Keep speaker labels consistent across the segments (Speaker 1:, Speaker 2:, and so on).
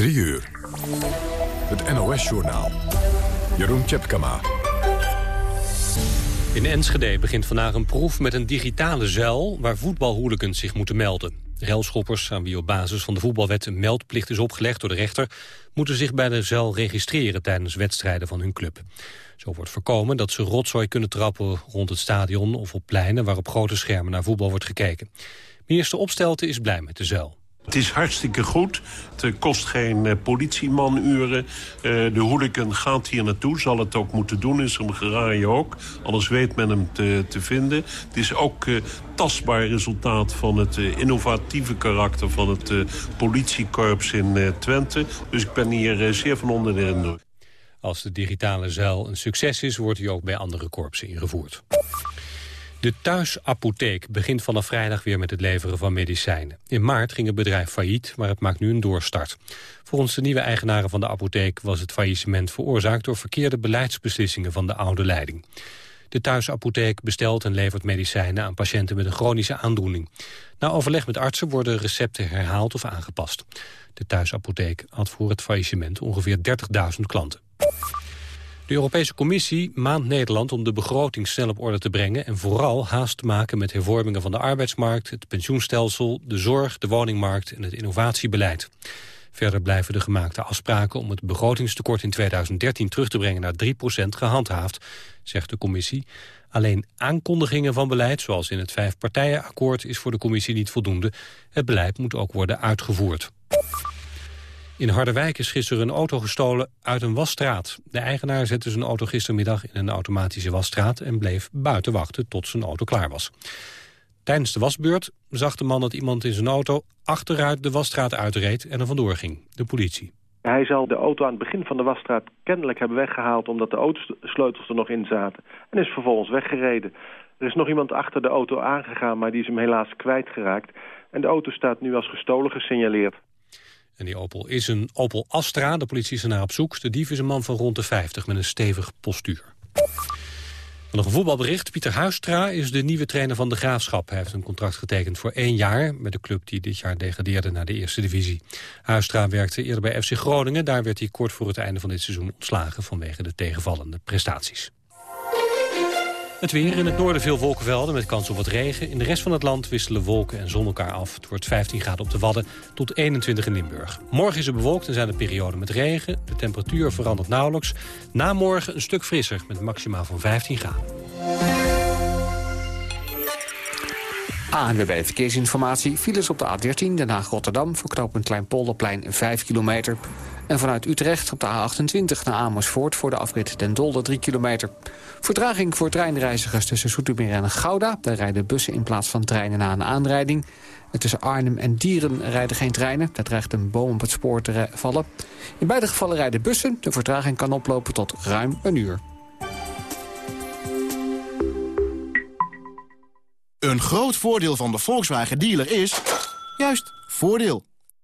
Speaker 1: 3 uur. Het NOS-journaal. Jeroen Tjepkama.
Speaker 2: In Enschede begint vandaag een proef met een digitale zuil... waar voetbalhooligans zich moeten melden. Relschoppers, aan wie op basis van de voetbalwet een meldplicht is opgelegd door de rechter... moeten zich bij de zuil registreren tijdens wedstrijden van hun club. Zo wordt voorkomen dat ze rotzooi kunnen trappen rond het stadion... of op pleinen waar op grote schermen naar voetbal wordt gekeken. Minister Opstelten is blij met de zuil.
Speaker 3: Het is hartstikke goed. Het kost geen uh, politiemanuren. Uh, de hooligan gaat hier naartoe, zal het ook moeten doen in zijn garage ook. Anders weet men hem te, te vinden. Het is ook uh, tastbaar resultaat van het innovatieve karakter... van het politiekorps in Twente. Dus ik ben hier zeer van onder de indruk.
Speaker 2: Als de digitale zuil een succes is, wordt hij ook bij andere korpsen ingevoerd. De thuisapotheek begint vanaf vrijdag weer met het leveren van medicijnen. In maart ging het bedrijf failliet, maar het maakt nu een doorstart. Volgens de nieuwe eigenaren van de apotheek was het faillissement veroorzaakt... door verkeerde beleidsbeslissingen van de oude leiding. De thuisapotheek bestelt en levert medicijnen aan patiënten met een chronische aandoening. Na overleg met artsen worden recepten herhaald of aangepast. De thuisapotheek had voor het faillissement ongeveer 30.000 klanten. De Europese Commissie maand Nederland om de begroting snel op orde te brengen... en vooral haast te maken met hervormingen van de arbeidsmarkt... het pensioenstelsel, de zorg, de woningmarkt en het innovatiebeleid. Verder blijven de gemaakte afspraken om het begrotingstekort in 2013 terug te brengen naar 3% gehandhaafd, zegt de commissie. Alleen aankondigingen van beleid, zoals in het vijfpartijenakkoord, is voor de commissie niet voldoende. Het beleid moet ook worden uitgevoerd. In Harderwijk is gisteren een auto gestolen uit een wasstraat. De eigenaar zette zijn auto gistermiddag in een automatische wasstraat... en bleef buiten wachten tot zijn auto klaar was. Tijdens de wasbeurt zag de man dat iemand in zijn auto... achteruit de wasstraat uitreed en er vandoor ging. De politie.
Speaker 4: Hij zal de auto aan het begin van de wasstraat kennelijk hebben weggehaald... omdat de autosleutels er nog in zaten. En is vervolgens weggereden. Er is nog iemand achter de auto aangegaan, maar die is hem helaas kwijtgeraakt. En de auto staat nu als gestolen gesignaleerd.
Speaker 2: En die Opel is een Opel Astra. De politie is ernaar op zoek. De dief is een man van rond de 50 met een stevig postuur. nog een voetbalbericht. Pieter Huistra is de nieuwe trainer van de Graafschap. Hij heeft een contract getekend voor één jaar... met de club die dit jaar degradeerde naar de eerste divisie. Huistra werkte eerder bij FC Groningen. Daar werd hij kort voor het einde van dit seizoen ontslagen... vanwege de tegenvallende prestaties. Het weer in het noorden veel wolkenvelden met kans op wat regen. In de rest van het land wisselen wolken en zon elkaar af. Het wordt 15 graden op de Wadden tot 21 in Limburg. Morgen is het bewolkt en zijn er perioden met regen. De temperatuur verandert nauwelijks. Na morgen een stuk frisser met maximaal van 15 graden.
Speaker 5: ANWB Verkeersinformatie. Files op de A13 Den Haag-Rotterdam... voor knooppunt Kleinpolderplein 5 kilometer. En vanuit Utrecht op de A28 naar Amersfoort... voor de afrit Den Dolder 3 kilometer. Vertraging voor treinreizigers tussen Zoetermeer en Gouda. Daar rijden bussen in plaats van treinen na een aanrijding. En tussen Arnhem en Dieren rijden geen treinen. Daar dreigt een boom op het spoor te vallen. In beide gevallen rijden bussen. De vertraging kan oplopen tot ruim een uur.
Speaker 6: Een groot voordeel van de Volkswagen dealer is... juist, voordeel.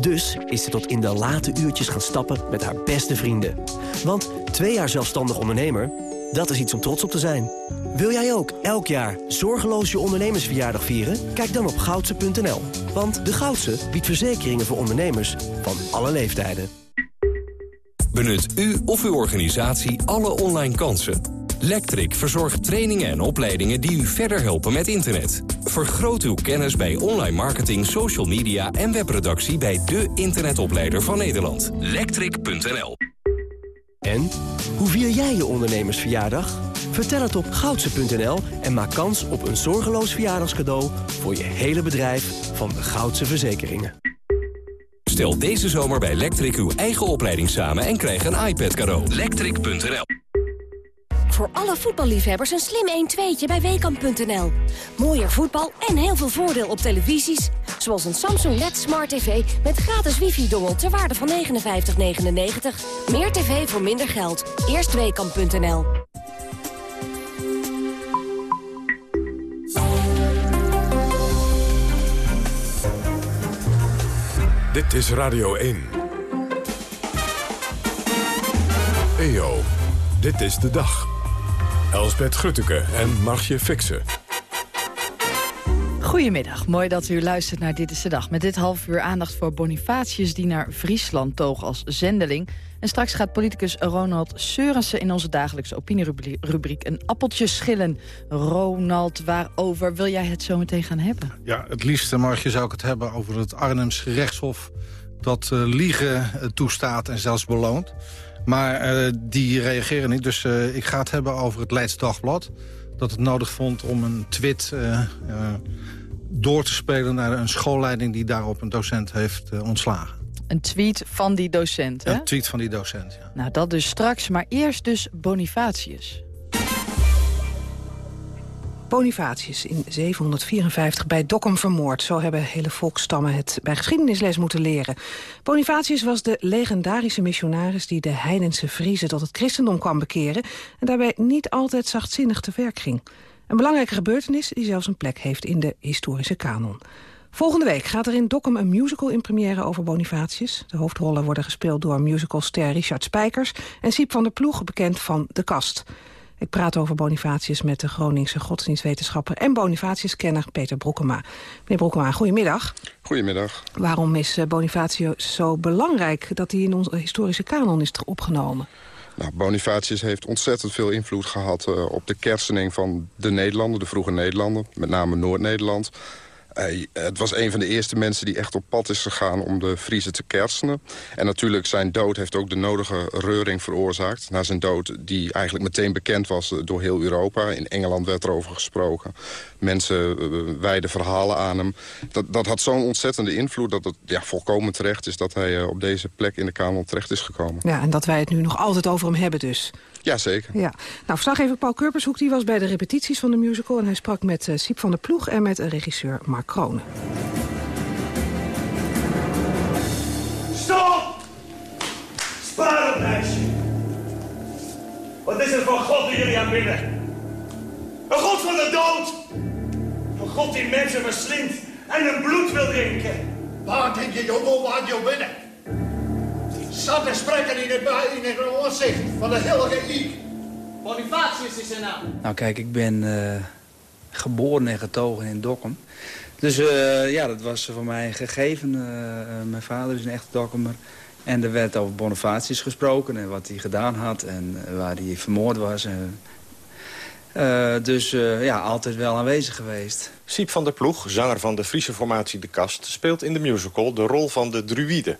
Speaker 7: Dus is ze tot in de late uurtjes gaan stappen met haar beste vrienden. Want twee jaar zelfstandig ondernemer, dat is iets om trots op te zijn. Wil jij ook elk jaar zorgeloos je ondernemersverjaardag vieren? Kijk dan op goudse.nl. Want de Goudse biedt verzekeringen voor ondernemers van alle leeftijden.
Speaker 8: Benut u of uw organisatie alle online kansen Lectric verzorgt trainingen en opleidingen die u verder helpen met internet. Vergroot uw kennis bij online marketing, social media en webproductie bij de internetopleider van Nederland. Lectric.nl
Speaker 7: En, hoe vier jij je ondernemersverjaardag? Vertel het op goudse.nl en maak kans op een zorgeloos verjaardagscadeau... voor je hele bedrijf van de Goudse Verzekeringen.
Speaker 8: Stel deze zomer bij Lectric uw eigen opleiding samen en krijg een iPad cadeau. Lectric.nl
Speaker 9: Voor alle voetballiefhebbers een slim 1-2'tje bij Weekamp.nl. Mooier voetbal en heel veel voordeel op televisies. Zoals een Samsung LED Smart TV met gratis wifi-dongel ter waarde van 59,99. Meer tv voor minder geld. Eerst Weekamp.nl.
Speaker 3: Dit is Radio 1. EO, dit is de dag. Elsbeth Grutteke en Margje Fixen.
Speaker 10: Goedemiddag, mooi dat u luistert naar Dit is de Dag. Met dit half uur aandacht voor Bonifatius die naar Friesland toog als zendeling. En straks gaat politicus Ronald Seurensen in onze dagelijkse opinierubriek een appeltje schillen. Ronald, waarover wil jij het zo meteen gaan hebben?
Speaker 11: Ja, het liefste, Margje, zou ik het hebben over het Arnhems gerechtshof... dat uh, liegen uh, toestaat en zelfs beloont. Maar uh, die reageren niet, dus ik ga het hebben over het Leids Dagblad... dat het nodig vond om een tweet door te spelen naar een schoolleiding... die daarop een docent heeft ontslagen.
Speaker 10: Een tweet van die docent, hè?
Speaker 11: Een tweet van die docent, ja.
Speaker 10: Nou, dat dus straks, maar eerst dus Bonifatius.
Speaker 12: Bonifatius in 754 bij Dokkum vermoord. Zo hebben hele volkstammen het bij geschiedenisles moeten leren. Bonifatius was de legendarische missionaris... die de heidense Friezen tot het christendom kwam bekeren... en daarbij niet altijd zachtzinnig te werk ging. Een belangrijke gebeurtenis die zelfs een plek heeft in de historische kanon. Volgende week gaat er in Dokkum een musical in première over Bonifatius. De hoofdrollen worden gespeeld door musicalster Richard Spijkers... en Siep van der Ploeg, bekend van De Kast. Ik praat over Bonifatius met de Groningse godsdienstwetenschapper... en Bonifatius-kenner Peter Broekema. Meneer Broekema, goedemiddag.
Speaker 13: Goedemiddag.
Speaker 12: Waarom is eh, Bonifatius zo belangrijk dat hij in onze historische kanon is opgenomen?
Speaker 13: Nou, Bonifatius heeft ontzettend veel invloed gehad uh, op de kerstening van de Nederlanden, de vroege Nederlanden, met name Noord-Nederland. Hij, het was een van de eerste mensen die echt op pad is gegaan om de Friese te kersenen. En natuurlijk zijn dood heeft ook de nodige reuring veroorzaakt. Na zijn dood, die eigenlijk meteen bekend was door heel Europa. In Engeland werd erover gesproken. Mensen uh, wijden verhalen aan hem. Dat, dat had zo'n ontzettende invloed dat het ja, volkomen terecht is... dat hij uh, op deze plek in de kanon terecht is gekomen.
Speaker 12: Ja, en dat wij het nu nog altijd over hem hebben dus.
Speaker 13: Jazeker.
Speaker 12: Ja. Nou, verslaggever Paul Kurpershoek die was bij de repetities van de musical... en hij sprak met uh, Siep van der Ploeg en met regisseur Mark Kronen.
Speaker 14: Stop! Spaar het meisje! Wat is er voor God die jullie aanbidden? Een God van de dood! Een God die mensen verslindt en hun bloed wil drinken!
Speaker 15: Waar denk je, jongen, waar je binnen? Zat te spreken in het, in het aanzicht van de heilige Iek.
Speaker 16: Bonifatius is zijn naam.
Speaker 17: Nou kijk, ik ben uh, geboren en getogen in Dokkum. Dus uh, ja, dat was voor mij gegeven. Uh, mijn vader is een echte Dokkumer. En er werd over Bonifatius gesproken en wat hij gedaan had en waar hij vermoord was. dus ja, altijd wel aanwezig geweest.
Speaker 18: Siep van der Ploeg, zanger van de Friese formatie De Kast... speelt in de musical de rol van de druïde.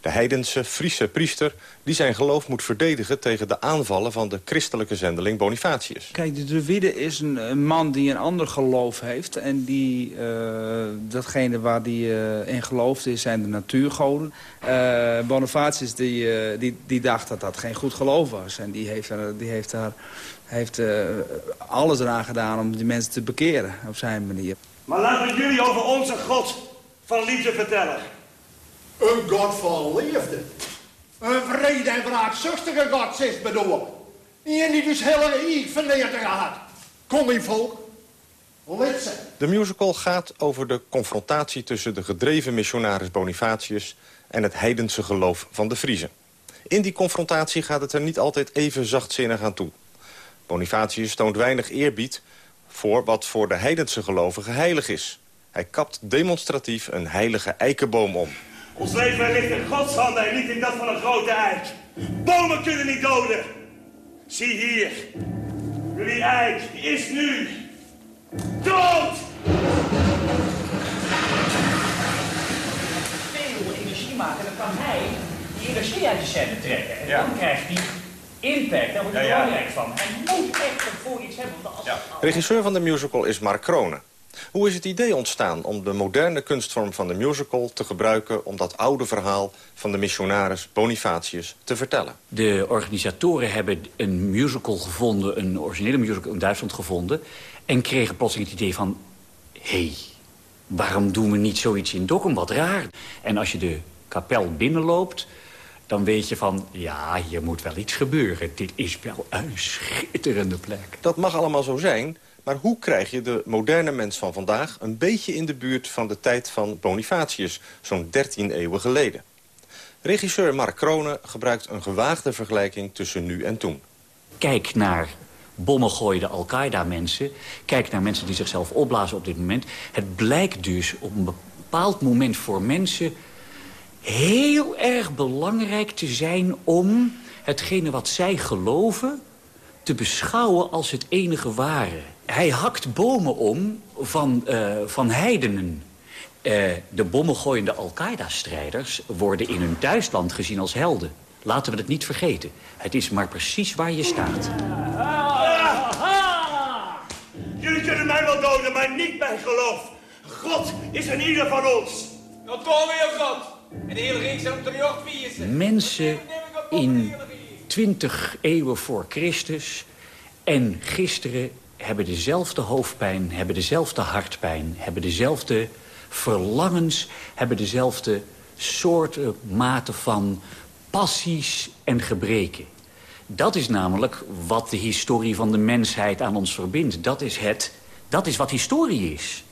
Speaker 18: De heidense Friese priester die zijn geloof moet verdedigen... tegen de aanvallen van de christelijke zendeling Bonifatius.
Speaker 17: Kijk, de druïde is een, een, man die een ander geloof heeft. En die, uh, datgene waar die uh, in gelooft is, zijn de natuurgoden. Uh, Bonifatius die, die, die dacht dat dat geen goed geloof was. En die heeft, die heeft daar heeft, alles eraan gedaan om die mensen te bekeren op zijn manier.
Speaker 14: Maar laten we jullie over onze God van liefde vertellen.
Speaker 15: Een God vol liefde. Een vrede en wraakzuchtige God, zegt bedoel. En die dus hele ik verleerd had. Kom in volk.
Speaker 18: De musical gaat over de confrontatie tussen de gedreven missionaris Bonifatius... en het heidense geloof van de Friezen. In die confrontatie gaat het er niet altijd even zachtzinnig aan toe. Bonifatius toont weinig eerbied voor wat voor de heidense gelovigen heilig is. Hij kapt demonstratief een heilige eikenboom om.
Speaker 14: Ons leven ligt in Gods handen en niet in dat van een grote eik. Bomen kunnen niet doden. Zie hier. Jullie eik is nu dood.
Speaker 16: Veel energie maken, dan kan hij die energie uit de cellen trekken. En ja. dan krijgt hij impact, daar wordt hij ja, ja. belangrijk van. Hij moet echt voor iets hebben. Als,
Speaker 18: ja. Regisseur van de musical is Mark Kronen. Hoe is het idee ontstaan om de moderne kunstvorm van de musical te gebruiken... om dat oude verhaal van de missionaris Bonifatius te vertellen?
Speaker 19: De organisatoren hebben een musical gevonden, een originele musical in Duitsland gevonden... en kregen plotseling het idee van... hé, hey, waarom doen we niet zoiets in Dokkum, wat raar. En als je de kapel binnenloopt dan weet je van, ja, hier moet wel iets gebeuren. Dit is wel een schitterende plek.
Speaker 18: Dat mag allemaal zo zijn, maar hoe krijg je de moderne mens van vandaag... een beetje in de buurt van de tijd van Bonifatius, zo'n 13 eeuwen geleden? Regisseur Mark Kronen gebruikt een gewaagde vergelijking tussen nu en toen.
Speaker 19: Kijk naar bommengooide Al-Qaeda-mensen. Kijk naar mensen die zichzelf opblazen op dit moment. Het blijkt dus op een bepaald moment voor mensen heel erg belangrijk te zijn om hetgene wat zij geloven te beschouwen als het enige ware. Hij hakt bomen om van, uh, van heidenen. Uh, de bommengooiende Al-Qaeda-strijders worden in hun thuisland gezien als helden. Laten we het niet vergeten. Het is maar precies waar je staat.
Speaker 14: Jullie kunnen mij wel doden, maar niet mijn geloof. God is in ieder van ons.
Speaker 20: Dat komen we, God. En de hele reeks op de
Speaker 19: Mensen in 20 eeuwen voor Christus en gisteren hebben dezelfde hoofdpijn, hebben dezelfde hartpijn... hebben dezelfde verlangens, hebben dezelfde soorten, maten van passies en gebreken. Dat is namelijk wat de historie van de mensheid aan ons verbindt. Dat is, het, dat is wat historie is.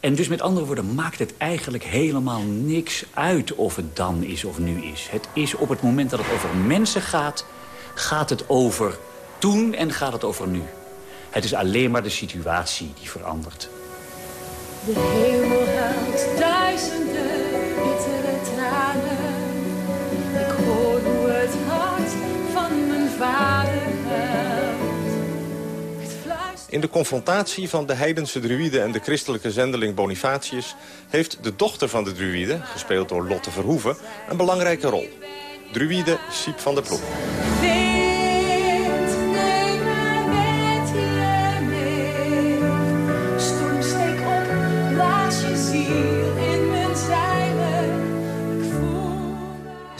Speaker 19: En dus met andere woorden maakt het eigenlijk helemaal niks uit of het dan is of nu is. Het is op het moment dat het over mensen gaat, gaat het over toen en gaat het over nu. Het is alleen maar de situatie die verandert. De hemel huilt duizenden bittere tranen. Ik hoor hoe het hart van mijn vader
Speaker 18: in de confrontatie van de heidense druïde en de christelijke zendeling Bonifatius... heeft de dochter van de druïde, gespeeld door Lotte Verhoeven, een belangrijke rol. Druïde Siep van der Ploeg.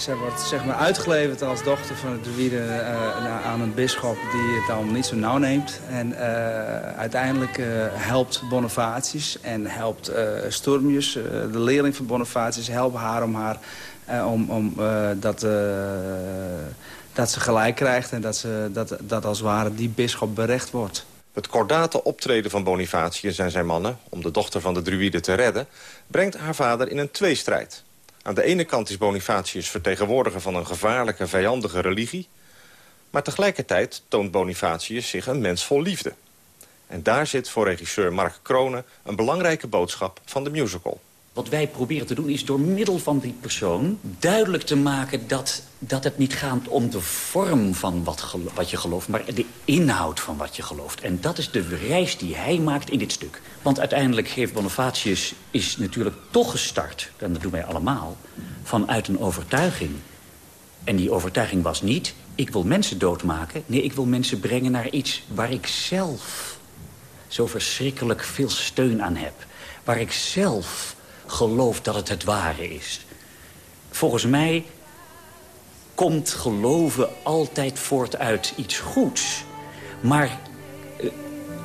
Speaker 17: Zij wordt zeg maar, uitgeleverd als dochter van de druïde uh, aan een bisschop die het allemaal niet zo nauw neemt. En uh, uiteindelijk uh, helpt Bonifatius en helpt Stormius, de leerling van Bonifatius, helpen haar om, haar, om, om dat, dat ze gelijk krijgt en dat, ze, dat, dat als het ware die bisschop berecht wordt.
Speaker 18: Het kordate optreden van Bonifatius en zijn mannen... om de dochter van de druïde te redden... brengt haar vader in een tweestrijd. Aan de ene kant is Bonifatius vertegenwoordiger van een gevaarlijke, vijandige religie... maar tegelijkertijd toont Bonifatius zich een mens vol liefde. En daar zit voor regisseur Mark Kronen een belangrijke boodschap van de musical.
Speaker 19: Wat wij proberen te doen is door middel van die persoon duidelijk te maken... dat, dat het niet gaat om de vorm van wat, wat je gelooft... maar de inhoud van wat je gelooft. En dat is de reis die hij maakt in dit stuk. Want uiteindelijk geeft Bonifatius is natuurlijk toch gestart... en dat doen wij allemaal, vanuit een overtuiging. En die overtuiging was niet, ik wil mensen doodmaken. Nee, ik wil mensen brengen naar iets waar ik zelf zo verschrikkelijk veel steun aan heb. Waar ik zelf gelooft dat het het ware is. Volgens mij komt geloven altijd voort uit iets goeds. Maar uh,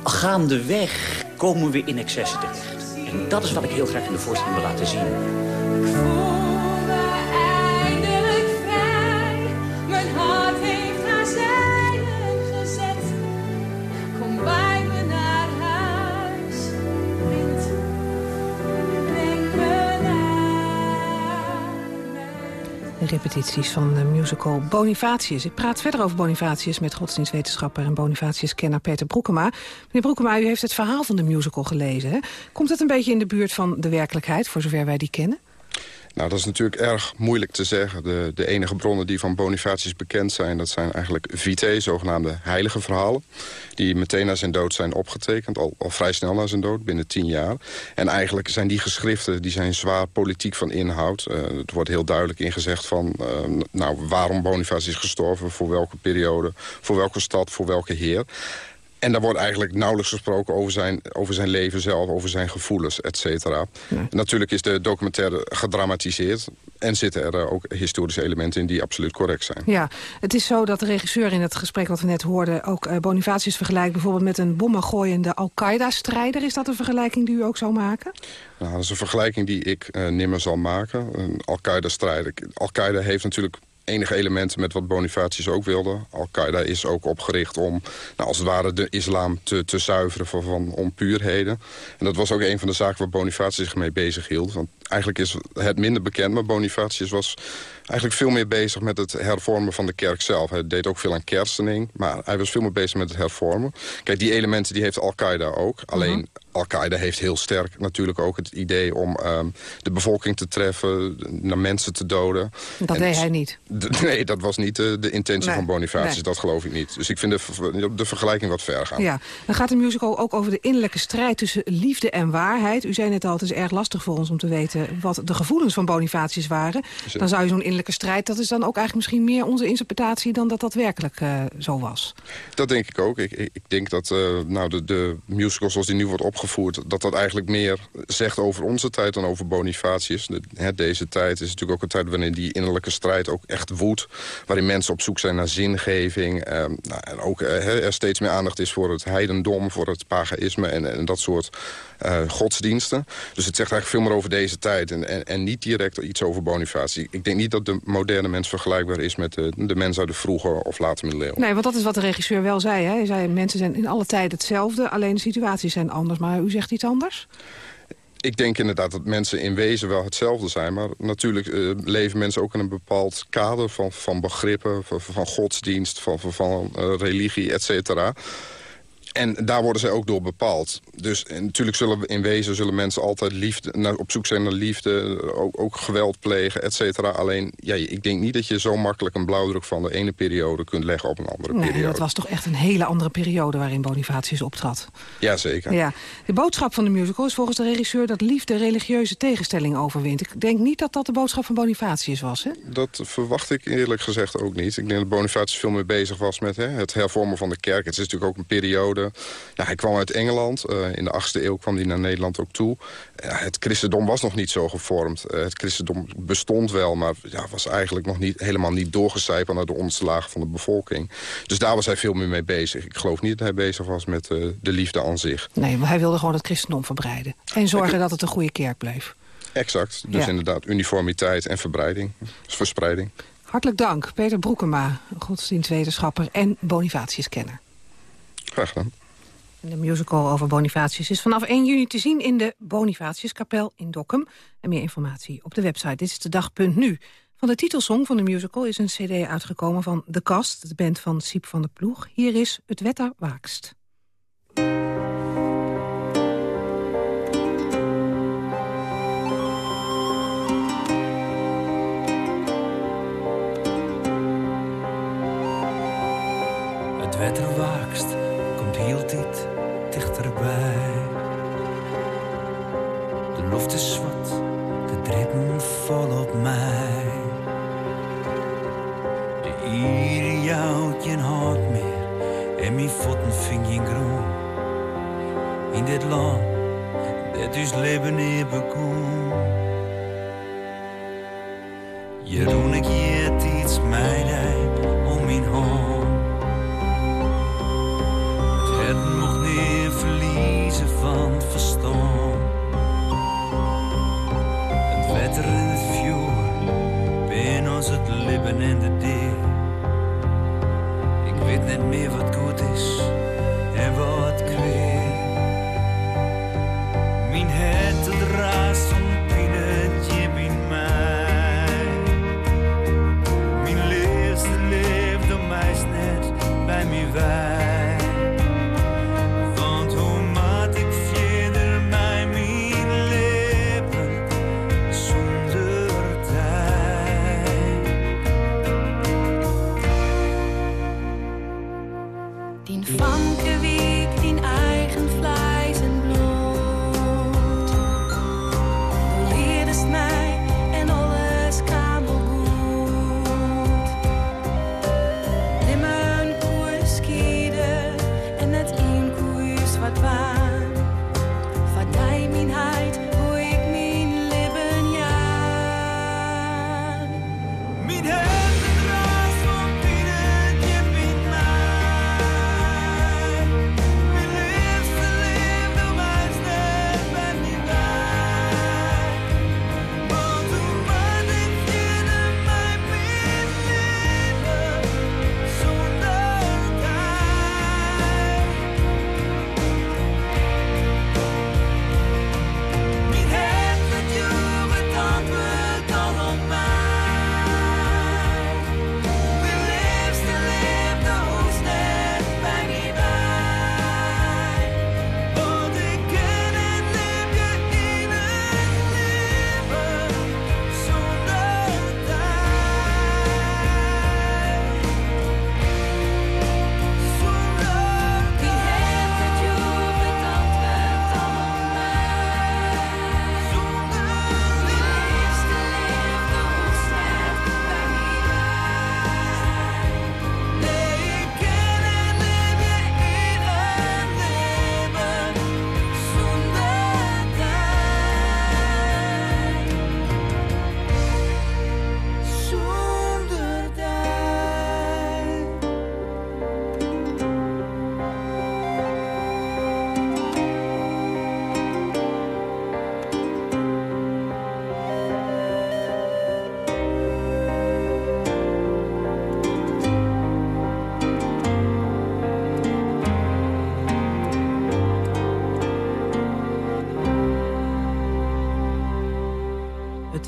Speaker 19: gaandeweg komen we in excessen terecht. En dat is wat ik heel graag in de voorstelling wil laten zien.
Speaker 12: Repetities van de musical Bonifatius. Ik praat verder over Bonifatius met godsdienstwetenschapper en Bonifatius-kenner Peter Broekema. Meneer Broekema, u heeft het verhaal van de musical gelezen. Hè? Komt het een beetje in de buurt van de werkelijkheid, voor zover wij die kennen?
Speaker 13: Nou, dat is natuurlijk erg moeilijk te zeggen. De, de enige bronnen die van Bonifatius bekend zijn... dat zijn eigenlijk vitae, zogenaamde heilige verhalen... die meteen na zijn dood zijn opgetekend, al, al vrij snel na zijn dood, binnen tien jaar. En eigenlijk zijn die geschriften die zijn zwaar politiek van inhoud. Uh, het wordt heel duidelijk ingezegd van... Uh, nou, waarom Bonifatius is gestorven, voor welke periode... voor welke stad, voor welke heer... En daar wordt eigenlijk nauwelijks gesproken over zijn, over zijn leven zelf, over zijn gevoelens, et cetera. Natuurlijk is de documentaire gedramatiseerd. En zitten er eh, ook historische elementen in die absoluut correct zijn.
Speaker 12: Ja, het is zo dat de regisseur in het gesprek wat we net hoorden... ook uh, Bonifatius vergelijkt bijvoorbeeld met een bommengooiende Al-Qaeda-strijder. Is dat een vergelijking die u ook zou maken?
Speaker 13: Nou, dat is een vergelijking die ik uh, nimmer zal maken. Een Al-Qaeda-strijder. Al-Qaeda heeft natuurlijk enige elementen met wat Bonifatius ook wilde. Al-Qaeda is ook opgericht om, nou, als het ware, de islam te, te zuiveren van, van onpuurheden. En dat was ook een van de zaken waar Bonifatius zich mee bezig hield. Want eigenlijk is het minder bekend, maar Bonifatius was eigenlijk veel meer bezig met het hervormen van de kerk zelf. Hij deed ook veel aan kerstening, maar hij was veel meer bezig met het hervormen. Kijk, die elementen die heeft Al-Qaeda ook. Alleen mhm. Al-Qaeda heeft heel sterk natuurlijk ook het idee om um, de bevolking te treffen, naar mensen te doden.
Speaker 12: Dat deed hij niet?
Speaker 13: nee, dat was niet de, de intentie van Bonifatius, dat geloof ik niet. Dus ik vind de, de vergelijking wat ver gaan.
Speaker 12: Ja, dan gaat de musical ook over de innerlijke strijd tussen liefde en waarheid. U zei net al, het is erg lastig voor ons om te weten wat de gevoelens van Bonifatius waren. Dan zou je zo'n innerlijke strijd, dat is dan ook eigenlijk misschien meer onze interpretatie dan dat dat werkelijk uh, zo was.
Speaker 13: Dat denk ik ook. Ik, ik denk dat uh, nou, de, de musical zoals die nu wordt opgevoerd, dat dat eigenlijk meer zegt over onze tijd dan over Bonifatius. Hè, deze tijd is natuurlijk ook een tijd waarin die innerlijke strijd ook echt woedt. Waarin mensen op zoek zijn naar zingeving. Uh, nou, en ook er steeds meer aandacht is voor het heidendom, voor het pagaïsme en dat soort uh, godsdiensten. Dus het zegt eigenlijk veel meer over deze tijd en, en, en, niet direct iets over Bonifatie. Ik denk niet dat de moderne mens vergelijkbaar is met de, de mens uit de vroege of late middeleeuwen.
Speaker 12: Nee, want dat is wat de regisseur wel zei. Hè? Hij zei, mensen zijn in alle tijden hetzelfde, alleen de situaties zijn anders. Maar u zegt iets anders?
Speaker 13: ik denk inderdaad dat mensen in wezen wel hetzelfde zijn. Maar natuurlijk uh, leven mensen ook in een bepaald kader van, van begrippen... van, van godsdienst, van, van, van uh, religie, et cetera. En daar worden zij ook door bepaald. Dus natuurlijk zullen we in wezen zullen mensen altijd liefde, naar, op zoek zijn naar liefde... ook, ook geweld plegen, et cetera. Alleen, ja, ik denk niet dat je zo makkelijk een blauwdruk... van de ene periode kunt leggen op een andere
Speaker 12: nee,
Speaker 13: periode.
Speaker 12: dat was toch echt een hele andere periode waarin Bonifatius optrad.
Speaker 13: Jazeker.
Speaker 12: Ja. De boodschap van de musical is volgens de regisseur... dat liefde religieuze tegenstelling overwint. Ik denk niet dat dat de boodschap van Bonifatius was, hè?
Speaker 13: Dat verwacht ik eerlijk gezegd ook niet. Ik denk dat Bonifatius veel meer bezig was met hè, het hervormen van de kerk. Het is natuurlijk ook een periode nou, hij kwam uit Engeland. Uh, in de 8e eeuw kwam hij naar Nederland ook toe. Het christendom was nog niet zo gevormd. Uh, het christendom bestond wel, maar ja, was eigenlijk nog niet, helemaal niet doorgecijpeld naar de onderste lagen van de bevolking. Dus daar was hij veel meer mee bezig. Ik geloof niet dat hij bezig was met de liefde aan zich.
Speaker 12: Nee, maar hij wilde gewoon het christendom verbreiden. En zorgen dat het een goede kerk bleef.
Speaker 13: Exact. Dus ja. inderdaad uniformiteit en verbreiding. Dus verspreiding.
Speaker 12: Hartelijk dank, Peter Broekema, godsdienstwetenschapper en Bonifatiuskenner.
Speaker 13: Graag gedaan.
Speaker 12: De musical over Bonifatius is vanaf 1 juni te zien in de Bonifatiuskapel in Dokkum. En meer informatie op de website dit is de dag.nu. Van de titelsong van de musical is een cd uitgekomen van The Kast, de band van Siep van der Ploeg. Hier is Het Wetter Waakst.
Speaker 21: Het wetter waakst, dit dichterbij. De lucht is zwart, de dreppen vol op mij. De ieder jouwt geen hart meer en mijn voeten ving je groen. In dit land, dat is leven niet bekoen. Je doe ik je iets mij om mijn hand. En de deur. Ik weet niet meer wat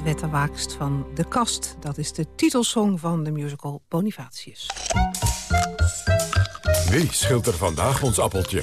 Speaker 12: Wetterwaakst van De Kast. Dat is de titelsong van de musical Bonifatius.
Speaker 3: Wie schilt er vandaag ons appeltje?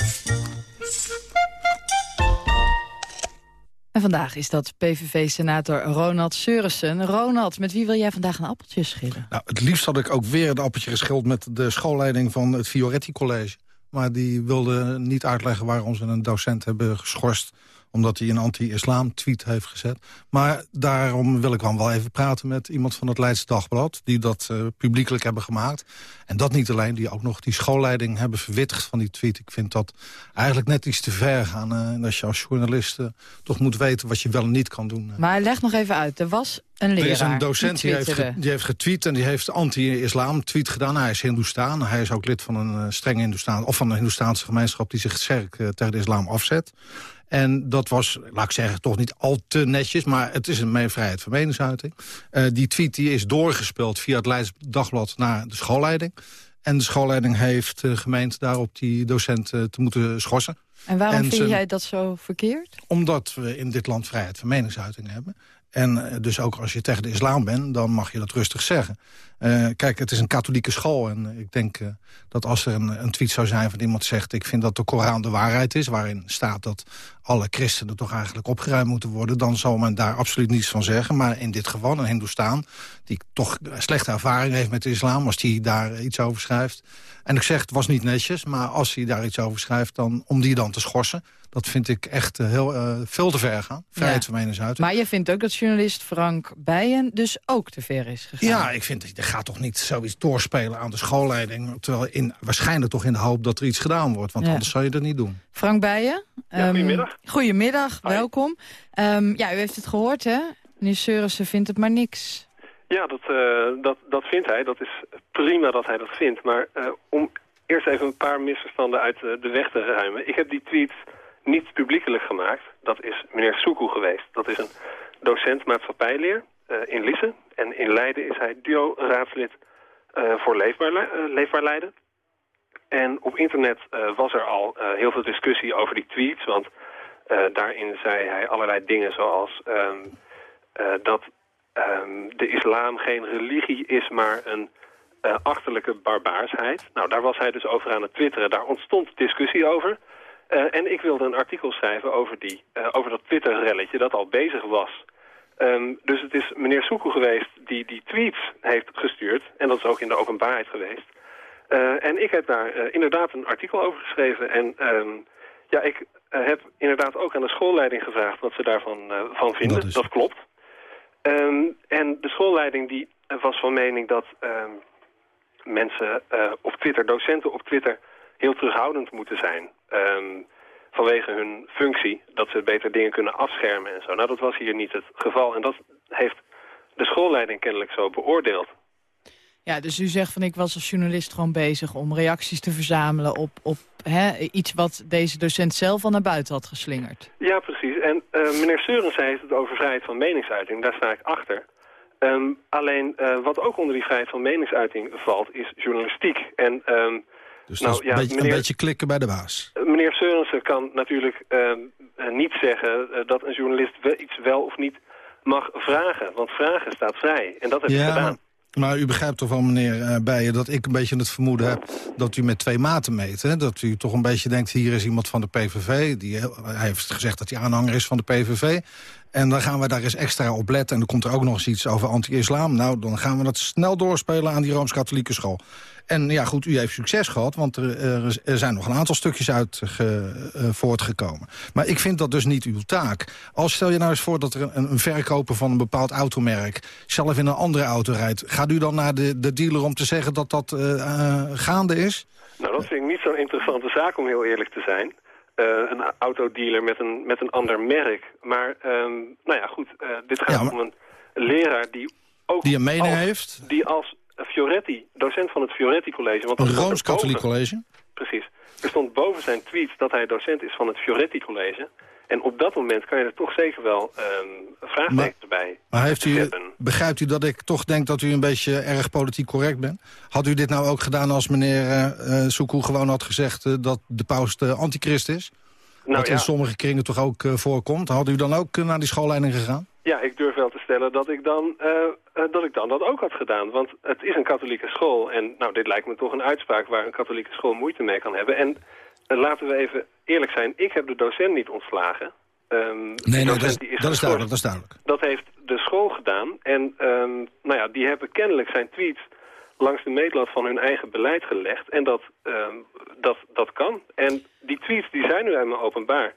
Speaker 10: En vandaag is dat PVV-senator Ronald Seurissen. Ronald, met wie wil jij vandaag een appeltje schillen?
Speaker 11: Nou, het liefst had ik ook weer een appeltje geschild met de schoolleiding van het Fioretti College. Maar die wilde niet uitleggen waarom ze een docent hebben geschorst omdat hij een anti-islam tweet heeft gezet. Maar daarom wil ik dan wel even praten met iemand van het Leidse Dagblad... die dat uh, publiekelijk hebben gemaakt. En dat niet alleen, die ook nog die schoolleiding hebben verwittigd van die tweet. Ik vind dat eigenlijk net iets te ver gaan. Uh, en als je als journalist uh, toch moet weten wat je wel en niet kan doen.
Speaker 10: Maar leg nog even uit, er was een leraar.
Speaker 11: Er is een docent die, heeft, ge, die heeft getweet en die heeft anti-islam tweet gedaan. Hij is Hindoestaan. Hij is ook lid van een strenge Hindoestaan... of van een Hindoestaanse gemeenschap die zich sterk tegen de islam afzet. En dat was, laat ik zeggen, toch niet al te netjes... maar het is een vrijheid van meningsuiting. Uh, die tweet die is doorgespeeld via het Leids Dagblad naar de schoolleiding. En de schoolleiding heeft gemeend daarop die docent uh, te moeten schorsen.
Speaker 10: En waarom en vind jij dat zo verkeerd?
Speaker 11: Omdat we in dit land vrijheid van meningsuiting hebben. En dus ook als je tegen de islam bent, dan mag je dat rustig zeggen. Uh, kijk, het is een katholieke school. En ik denk dat als er een, een, tweet zou zijn van iemand zegt... ik vind dat de Koran de waarheid is... waarin staat dat alle christenen toch eigenlijk opgeruimd moeten worden... dan zal men daar absoluut niets van zeggen. Maar in dit geval een hindoestaan... die toch slechte ervaring heeft met de islam... als die daar iets over schrijft. En ik zeg, het was niet netjes, maar als hij daar iets over schrijft... Dan, om die dan te schorsen... Dat vind ik echt uh, heel, uh, veel te ver gaan. Vrijheid ja. van meningsuiting.
Speaker 10: Maar je vindt ook dat journalist Frank Bijen dus ook te ver is gegaan?
Speaker 11: Ja, ik vind, er gaat toch niet zoiets doorspelen aan de schoolleiding... terwijl in, waarschijnlijk toch in de hoop dat er iets gedaan wordt. Want ja. anders zou je dat niet doen.
Speaker 10: Frank Bijen.
Speaker 22: Ja, goedemiddag.
Speaker 10: Goedemiddag, Hi. welkom. Um, ja, u heeft het gehoord, hè? Meneer Seurissen vindt het maar niks.
Speaker 22: Ja, dat, uh, dat, dat vindt hij. Dat is prima dat hij dat vindt. Maar om eerst even een paar misverstanden uit de weg te ruimen. Ik heb die tweets niet publiekelijk gemaakt. Dat is meneer Soekoe geweest. Dat is een docent maatschappijleer uh, in Lisse. En in Leiden is hij duo-raadslid uh, voor leefbaar, uh, leefbaar Leiden. En op internet was er al heel veel discussie over die tweets. Want daarin zei hij allerlei dingen zoals... Um, dat um, de islam geen religie is, maar een achterlijke barbaarsheid. Nou, daar was hij dus over aan het twitteren. Daar ontstond discussie over... Uh, en ik wilde een artikel schrijven over, die, uh, over dat Twitter-relletje dat al bezig was. Um, dus het is meneer Soekel geweest die die tweets heeft gestuurd. En dat is ook in de openbaarheid geweest. Uh, en ik heb daar inderdaad een artikel over geschreven. En um, ja, ik heb inderdaad ook aan de schoolleiding gevraagd wat ze daarvan van vinden. Dat, is... dat klopt. Um, en de schoolleiding die was van mening dat mensen op Twitter, docenten op Twitter heel terughoudend moeten zijn. Um, vanwege hun functie, dat ze beter dingen kunnen afschermen en zo. Nou, dat was hier niet het geval. En dat heeft de schoolleiding kennelijk zo beoordeeld.
Speaker 10: Ja, dus u zegt van ik was als journalist gewoon bezig om reacties te verzamelen op, op hè, iets wat deze docent zelf al naar buiten had geslingerd.
Speaker 22: Ja, precies. En uh, meneer Seurens heeft het over vrijheid van meningsuiting. Daar sta ik achter. Um, alleen uh, wat ook onder die vrijheid van meningsuiting valt is journalistiek. En um,
Speaker 11: dus nou, dat is ja, een, beetje, meneer, een, beetje, klikken bij de baas.
Speaker 22: Meneer Seurensen kan natuurlijk uh, niet zeggen uh, dat een journalist iets wel of niet mag vragen. Want vragen staat vrij. En dat heb
Speaker 11: ja,
Speaker 22: ik gedaan.
Speaker 11: Maar u begrijpt toch wel, meneer Bijen, dat ik een beetje het vermoeden heb... dat u met twee maten meet. Hè? Dat u toch een beetje denkt, hier is iemand van de PVV. Die, hij heeft gezegd dat hij aanhanger is van de PVV. En dan gaan we daar eens extra op letten. En dan komt er ook nog eens iets over anti-islam. Nou, dan gaan we dat snel doorspelen aan die Rooms-Katholieke school. En ja, goed, u heeft succes gehad, want er, er zijn nog een aantal stukjes uit ge, uh, voortgekomen. Maar ik vind dat dus niet uw taak. Als stel je nou eens voor dat er een, een verkoper van een bepaald automerk... zelf in een andere auto rijdt. Gaat u dan naar de, de dealer om te zeggen dat dat uh, uh, gaande is?
Speaker 22: Nou, dat vind ik niet zo'n interessante zaak om heel eerlijk te zijn. Uh, een autodealer met een, met een ander merk. Maar, um, nou ja, goed, uh, dit gaat ja, maar... om een leraar die ook...
Speaker 11: Die een mening
Speaker 22: als,
Speaker 11: heeft?
Speaker 22: Die als Fioretti, docent van het Fioretti College. Want
Speaker 11: een Rooms-Katholiek College?
Speaker 22: Precies. Er stond boven zijn tweets dat hij docent is van het Fioretti College. En op dat moment kan je er toch zeker wel um, vraagtekens bij
Speaker 11: Maar heeft u, begrijpt u dat ik toch denk dat u een beetje erg politiek correct bent? Had u dit nou ook gedaan als meneer uh, Soekoe gewoon had gezegd... Uh, dat de paus de antichrist is? Nou, Wat ja. in sommige kringen toch ook uh, voorkomt. Had u dan ook naar die schoolleiding gegaan?
Speaker 22: Ja, ik durf wel te stellen dat ik, dan, eh, eh, dat ik dan dat ook had gedaan. Want het is een katholieke school. En nou, dit lijkt me toch een uitspraak waar een katholieke school moeite mee kan hebben. En eh, laten we even eerlijk zijn, ik heb de docent niet ontslagen. Ehm,
Speaker 11: Nee, dat is, dat is duidelijk. Dat is duidelijk.
Speaker 22: Dat heeft de school gedaan. En ehm, nou ja, die hebben kennelijk zijn tweets langs de meetlat van hun eigen beleid gelegd. En dat, ehm, dat, dat kan. En die tweets die zijn nu helemaal openbaar.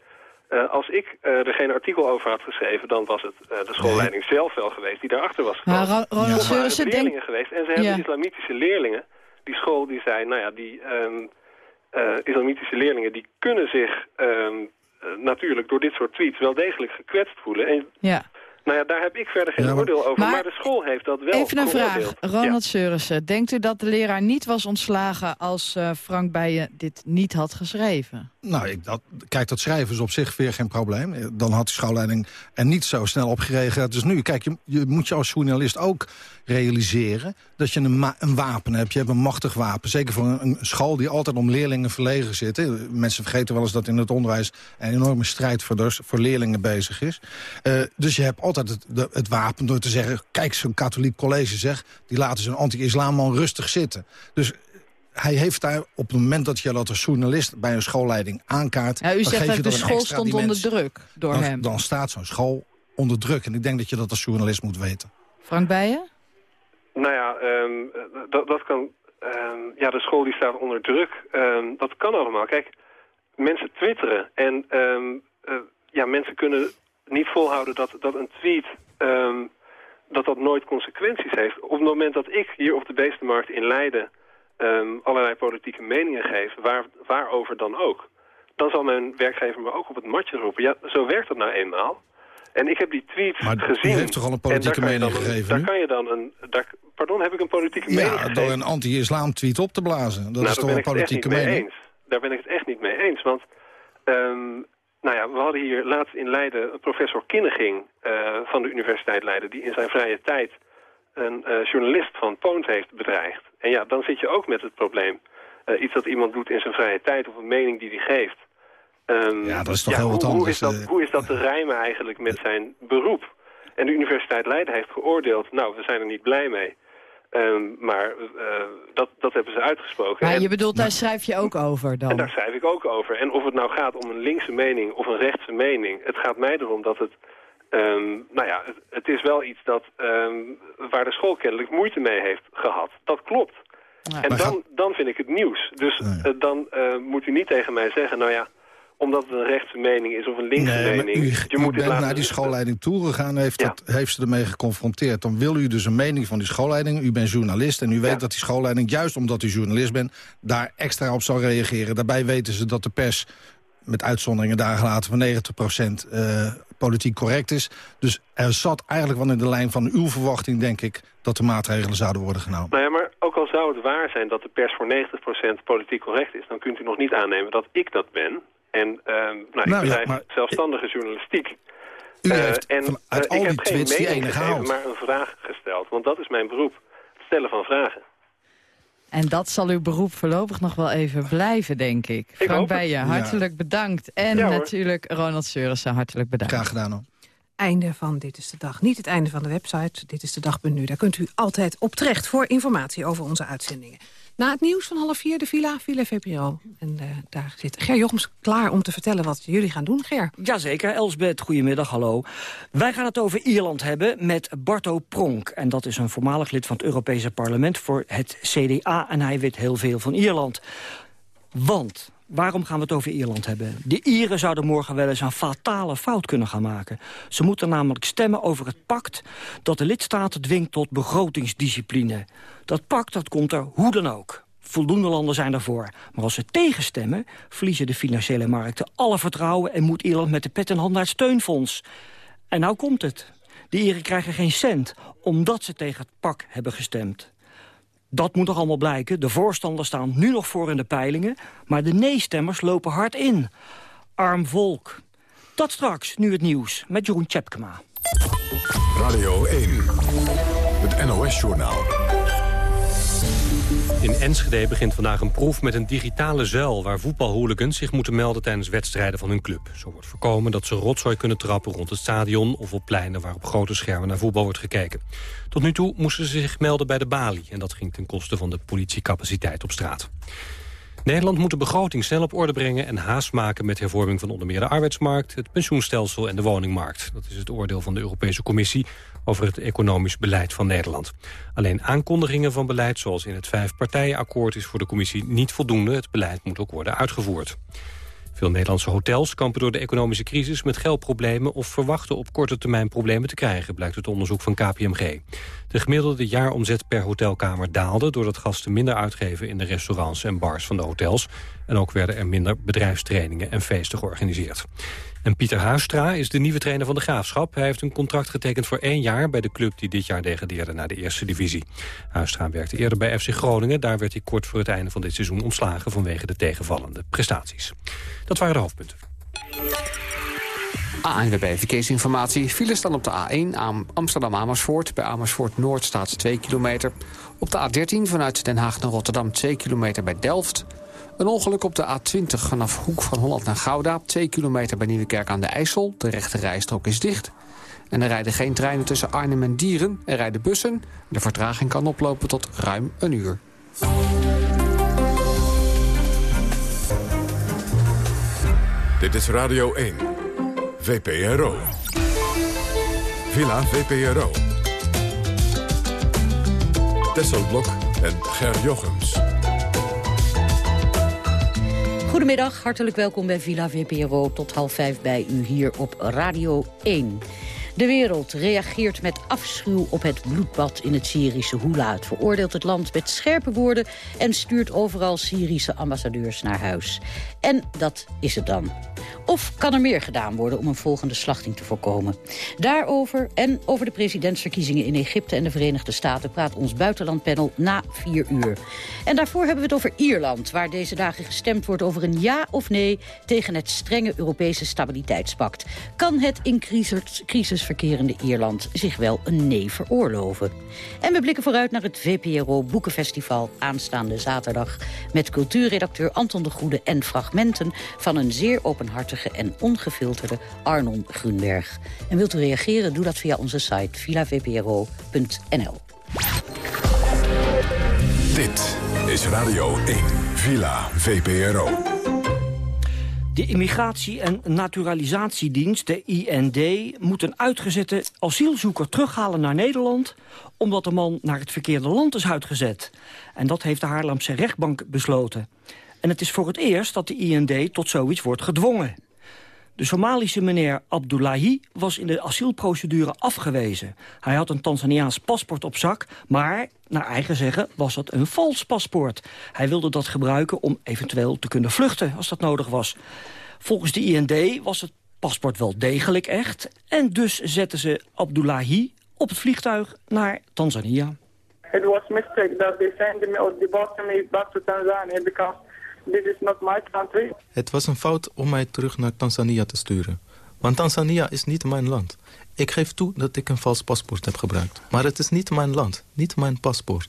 Speaker 22: Eh, als ik eh, er geen artikel over had geschreven, dan was het eh, de schoolleiding zelf wel geweest die daarachter was
Speaker 10: Maar
Speaker 22: gekomen.
Speaker 10: Ro- Ronald denkt-
Speaker 22: leerlingen geweest. En ze hebben
Speaker 10: Ja.
Speaker 22: islamitische leerlingen. Die school die zei, nou ja, die ehm, eh, islamitische leerlingen die kunnen zich ehm, eh, natuurlijk door dit soort tweets wel degelijk gekwetst voelen. En
Speaker 10: Ja.
Speaker 22: Nou ja, daar heb ik verder geen
Speaker 11: Ja, maar-
Speaker 22: oordeel over.
Speaker 10: Maar-
Speaker 22: Maar, de school heeft dat wel
Speaker 10: Even een vraag. Ronald Seurissen. Denkt u dat de leraar niet was ontslagen als eh, Frank Bijen dit niet had geschreven?
Speaker 11: Nou, ik, dat, kijk, dat schrijven is op zich weer geen probleem. Eh, Dan had de schoolleiding er niet zo snel op gereageerd. Dus nu, kijk, je, je moet je als journalist ook realiseren... dat je een, een wapen hebt. Je hebt een machtig wapen. Zeker voor een, een school die altijd om leerlingen verlegen zit. hè. Mensen vergeten wel eens dat in het onderwijs... een enorme strijd voor, de, voor leerlingen bezig is. Eh, dus je hebt altijd het, de- het wapen door te zeggen... kijk, zo'n katholiek college zegt... die laten zo'n anti-islamman rustig zitten. Dus hij heeft daar op het moment dat je dat als journalist bij een schoolleiding aankaart...
Speaker 10: Ja, u zegt dat
Speaker 11: je
Speaker 10: de school stond onder druk door
Speaker 11: dan,
Speaker 10: hem.
Speaker 11: Dan staat zo'n school onder druk. En ik denk dat je dat als journalist moet weten.
Speaker 10: Frank Bijen?
Speaker 22: Nou ja, ehm, dat, dat kan... ehm, ja, de school die staat onder druk. Ehm, dat kan allemaal. Kijk, mensen twitteren. En ehm, eh, ja, mensen kunnen niet volhouden dat, dat een tweet... ehm, dat dat nooit consequenties heeft. Op het moment dat ik hier op de beestenmarkt in Leiden... ehm, allerlei politieke meningen geef, waar, waarover dan ook... dan zal mijn werkgever me ook op het matje roepen. Ja, zo werkt dat nou eenmaal. En ik heb die
Speaker 11: Maar u
Speaker 22: gezien.
Speaker 11: heeft toch al een politieke mening
Speaker 22: dan
Speaker 11: gegeven
Speaker 22: Daar
Speaker 11: nu?
Speaker 22: kan je dan een... Daar, pardon, heb ik een politieke mening
Speaker 11: Ja, door een anti-islam tweet op te blazen. Dat
Speaker 22: nou,
Speaker 11: is toch een politieke mening?
Speaker 22: eens. Daar ben ik het echt niet mee eens. Want ehm, nou ja, we hadden hier laatst in Leiden professor Kinneging eh, van de Universiteit Leiden... die in zijn vrije tijd een eh, journalist van Poont heeft bedreigd. En ja, dan zit je ook met het probleem. eh, iets dat iemand doet in zijn vrije tijd of een mening die hij geeft. Ehm,
Speaker 11: Ja, dat is toch heel
Speaker 22: hoe,
Speaker 11: wat
Speaker 22: Hoe
Speaker 11: anders,
Speaker 22: is, dat, hoe is dat te rijmen eigenlijk met zijn beroep? En de Universiteit Leiden heeft geoordeeld... nou, we zijn er niet blij mee... Ehm, maar eh, dat, dat hebben ze uitgesproken.
Speaker 10: Maar
Speaker 22: En-
Speaker 10: je bedoelt, daar schrijf je ook over
Speaker 22: en
Speaker 10: dan?
Speaker 22: daar schrijf ik ook over. En of het nou gaat om een linkse mening of een rechtse mening... het gaat mij erom dat het... ehm, nou ja, het, het is wel iets dat, ehm, waar de school kennelijk moeite mee heeft gehad. Dat klopt. En dan, dan vind ik het nieuws. Dus eh, dan eh, moet u niet tegen mij zeggen... nou ja, omdat het een rechtse mening is of een linkse
Speaker 11: Nee,
Speaker 22: mening...
Speaker 11: u,
Speaker 22: je
Speaker 11: u
Speaker 22: moet
Speaker 11: bent naar die schoolleiding toegegaan, heeft,
Speaker 22: Ja.
Speaker 11: dat, heeft ze ermee geconfronteerd. Dan wil u dus een mening van die schoolleiding. U bent journalist en u weet dat die schoolleiding, juist omdat u journalist bent... daar extra op zal reageren. Daarbij weten ze dat de pers, met uitzonderingen daar gelaten... van 90% eh, politiek correct is. Dus er zat eigenlijk wel in de lijn van uw verwachting, denk ik... dat de maatregelen zouden worden genomen.
Speaker 22: Nou ja, maar ook al zou het waar zijn dat de pers voor 90% politiek correct is... dan kunt u nog niet aannemen dat ik dat ben. En ehm, nou, ik
Speaker 11: Nou ja, maar-
Speaker 22: zelfstandige journalistiek.
Speaker 11: U
Speaker 22: Eh,
Speaker 11: heeft
Speaker 22: en eh,
Speaker 11: uit
Speaker 22: ik
Speaker 11: al
Speaker 22: heb
Speaker 11: die
Speaker 22: geen
Speaker 11: tweets die
Speaker 22: mening
Speaker 11: ene
Speaker 22: gegeven,
Speaker 11: gehaald.
Speaker 22: maar een vraag gesteld. Want dat is mijn beroep. Het stellen van vragen.
Speaker 10: En dat zal uw beroep voorlopig nog wel even blijven, denk ik. Frank
Speaker 22: hoop het.
Speaker 10: Bijen,
Speaker 22: Ja.
Speaker 10: hartelijk bedankt. En
Speaker 12: Ja,
Speaker 10: natuurlijk Ronald Seurissen, hartelijk bedankt.
Speaker 11: Graag gedaan hoor.
Speaker 12: Einde van Dit is de Dag. Niet het einde van de website, dit is de dag.nu. Daar kunt u altijd op terecht voor informatie over onze uitzendingen. Na het nieuws van half vier, de Villa, Villa VPRO. En eh, daar zit Ger Jochems klaar om te vertellen wat jullie gaan doen. Ger.
Speaker 23: Jazeker, Elsbeth, goedemiddag, hallo. Wij gaan het over Ierland hebben met Barto Pronk. En dat is een voormalig lid van het Europese parlement voor het CDA. En hij weet heel veel van Ierland. Want, waarom gaan we het over Ierland hebben? De Ieren zouden morgen wel eens een fatale fout kunnen gaan maken. Ze moeten namelijk stemmen over het pact dat de lidstaten dwingt tot begrotingsdiscipline. Dat pact dat komt er hoe dan ook. Voldoende landen zijn daarvoor. Maar als ze tegenstemmen, verliezen de financiële markten alle vertrouwen... en moet Ierland met de pet in hand naar het steunfonds. En nou komt het. De Ieren krijgen geen cent, omdat ze tegen het pak hebben gestemd. Dat moet nog allemaal blijken. De voorstanders staan nu nog voor in de peilingen... maar de nee-stemmers lopen hard in. Arm volk. Dat straks, nu het nieuws, met Jeroen Tjepkema.
Speaker 3: Radio 1, het NOS-journaal.
Speaker 2: In Enschede begint vandaag een proef met een digitale zuil... waar voetbalhooligans zich moeten melden tijdens wedstrijden van hun club. Zo wordt voorkomen dat ze rotzooi kunnen trappen rond het stadion... of op pleinen waar op grote schermen naar voetbal wordt gekeken. Tot nu toe moesten ze zich melden bij de balie... en dat ging ten koste van de politiecapaciteit op straat. Nederland moet de begroting snel op orde brengen... en haast maken met hervorming van onder meer de arbeidsmarkt... het pensioenstelsel en de woningmarkt. Dat is het oordeel van de Europese Commissie over het economisch beleid van Nederland. Alleen aankondigingen van beleid zoals in het vijfpartijenakkoord... is voor de Commissie niet voldoende. Het beleid moet ook worden uitgevoerd. Veel Nederlandse hotels kampen door de economische crisis met geldproblemen of verwachten op korte termijn problemen te krijgen, blijkt uit onderzoek van KPMG. De gemiddelde jaaromzet per hotelkamer daalde doordat gasten minder uitgeven in de restaurants en bars van de hotels. En ook werden er minder bedrijfstrainingen en feesten georganiseerd. En Pieter Huistra is de nieuwe trainer van de Graafschap. Hij heeft een contract getekend voor één jaar bij de club die dit jaar degradeerde naar de eerste divisie. Huistra werkte eerder bij FC Groningen. Daar werd hij kort voor het einde van dit seizoen ontslagen vanwege de tegenvallende prestaties. Dat waren de hoofdpunten.
Speaker 5: ANWB Verkeersinformatie. Files staan op de A1 Amsterdam-Amersfoort. Bij Amersfoort Noord staat 2 kilometer. Op de A13 vanuit Den Haag naar Rotterdam 2 kilometer bij Delft. Een ongeluk op de A20 vanaf Hoek van Holland naar Gouda. 2 kilometer bij Nieuwekerk aan de IJssel. De rechte rijstrook is dicht. En er rijden geen treinen tussen Arnhem en Dieren. Er rijden bussen. De vertraging kan oplopen tot ruim een uur.
Speaker 3: Dit is Radio 1. VPRO. Villa VPRO. Tesselblok en Ger Jochems.
Speaker 24: Goedemiddag, hartelijk welkom bij Villa VPRO. Tot half vijf bij u hier op Radio 1. De wereld reageert met afschuw op het bloedbad in het Syrische Hula. Het veroordeelt het land met scherpe woorden... en stuurt overal Syrische ambassadeurs naar huis. En dat is het dan. Of kan er meer gedaan worden om een volgende slachting te voorkomen? Daarover en over de presidentsverkiezingen in Egypte en de Verenigde Staten... praat ons buitenlandpanel na vier uur. En daarvoor hebben we het over Ierland... waar deze dagen gestemd wordt over een ja of nee... tegen het strenge Europese stabiliteitspact. Kan het in crisis, verkerende Ierland zich wel een nee veroorloven? En we blikken vooruit naar het VPRO Boekenfestival aanstaande zaterdag... met cultuurredacteur Anton de Goede en fragmenten van een zeer openhartige en ongefilterde Arnon Grunberg. En wilt u reageren, doe dat via onze site villavpro.nl.
Speaker 3: Dit is Radio 1, Villa VPRO.
Speaker 23: De Immigratie- en Naturalisatiedienst, de IND, moet een uitgezette asielzoeker terughalen naar Nederland... omdat de man naar het verkeerde land is uitgezet. En dat heeft de Haarlemse rechtbank besloten. En het is voor het eerst dat de IND tot zoiets wordt gedwongen. De Somalische meneer Abdullahi was in de asielprocedure afgewezen. Hij had een Tanzaniaans paspoort op zak, maar naar eigen zeggen was het een vals paspoort. Hij wilde dat gebruiken om eventueel te kunnen vluchten als dat nodig was. Volgens de IND was het paspoort wel degelijk echt... en dus zetten ze Abdullahi op het vliegtuig naar Tanzania.
Speaker 25: It was mistake that they me or deported me back to Tanzania This is not my country.
Speaker 26: Het was een fout om mij terug naar Tanzania te sturen. Want Tanzania is niet mijn land. Ik geef toe dat ik een vals paspoort heb gebruikt. Maar het is niet mijn land, niet mijn paspoort.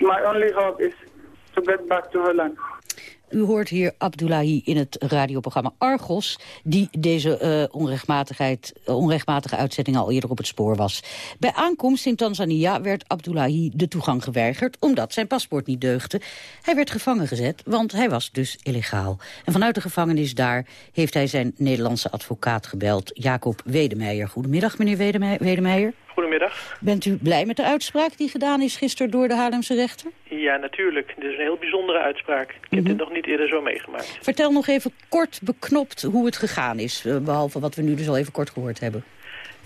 Speaker 25: My only hope is to get back to Holland.
Speaker 24: U hoort hier Abdullahi in het radioprogramma Argos... die deze uh, onrechtmatigheid, uh, onrechtmatige uitzetting al eerder op het spoor was. Bij aankomst in Tanzania werd Abdullahi de toegang geweigerd... omdat zijn paspoort niet deugde. Hij werd gevangen gezet, want hij was dus illegaal. En vanuit de gevangenis daar heeft hij zijn Nederlandse advocaat gebeld... Jacob Wedemeijer. Goedemiddag, meneer Wedemeijer.
Speaker 27: Goedemiddag.
Speaker 24: Bent u blij met de uitspraak die gedaan is gisteren door de Haarlemse rechter?
Speaker 27: Ja, natuurlijk. Dit is een heel bijzondere uitspraak. Ik heb dit nog niet eerder zo meegemaakt.
Speaker 24: Vertel nog even kort beknopt hoe het gegaan is, eh, behalve wat we nu dus al even kort gehoord hebben.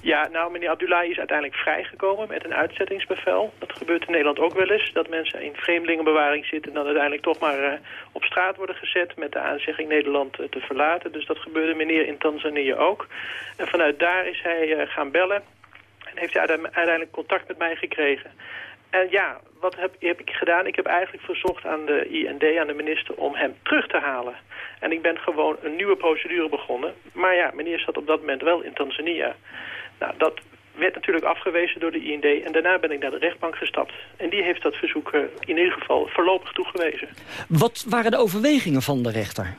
Speaker 27: Ja, nou, meneer Abdullahi is uiteindelijk vrijgekomen met een uitzettingsbevel. Dat gebeurt in Nederland ook wel eens, dat mensen in vreemdelingenbewaring zitten... en dan uiteindelijk toch maar uh, op straat worden gezet met de aanzegging Nederland uh, te verlaten. Dus dat gebeurde meneer in Tanzania ook. En vanuit daar is hij uh, gaan bellen en heeft hij uiteindelijk contact met mij gekregen. En ja, wat heb, heb, ik gedaan? Ik heb eigenlijk verzocht aan de IND, aan de minister, om hem terug te halen. En ik ben gewoon een nieuwe procedure begonnen. Maar ja, meneer zat op dat moment wel in Tanzania. Nou, dat werd natuurlijk afgewezen door de IND en daarna ben ik naar de rechtbank gestapt. En die heeft dat verzoek uh, in ieder geval voorlopig toegewezen.
Speaker 23: Wat waren de overwegingen van de rechter?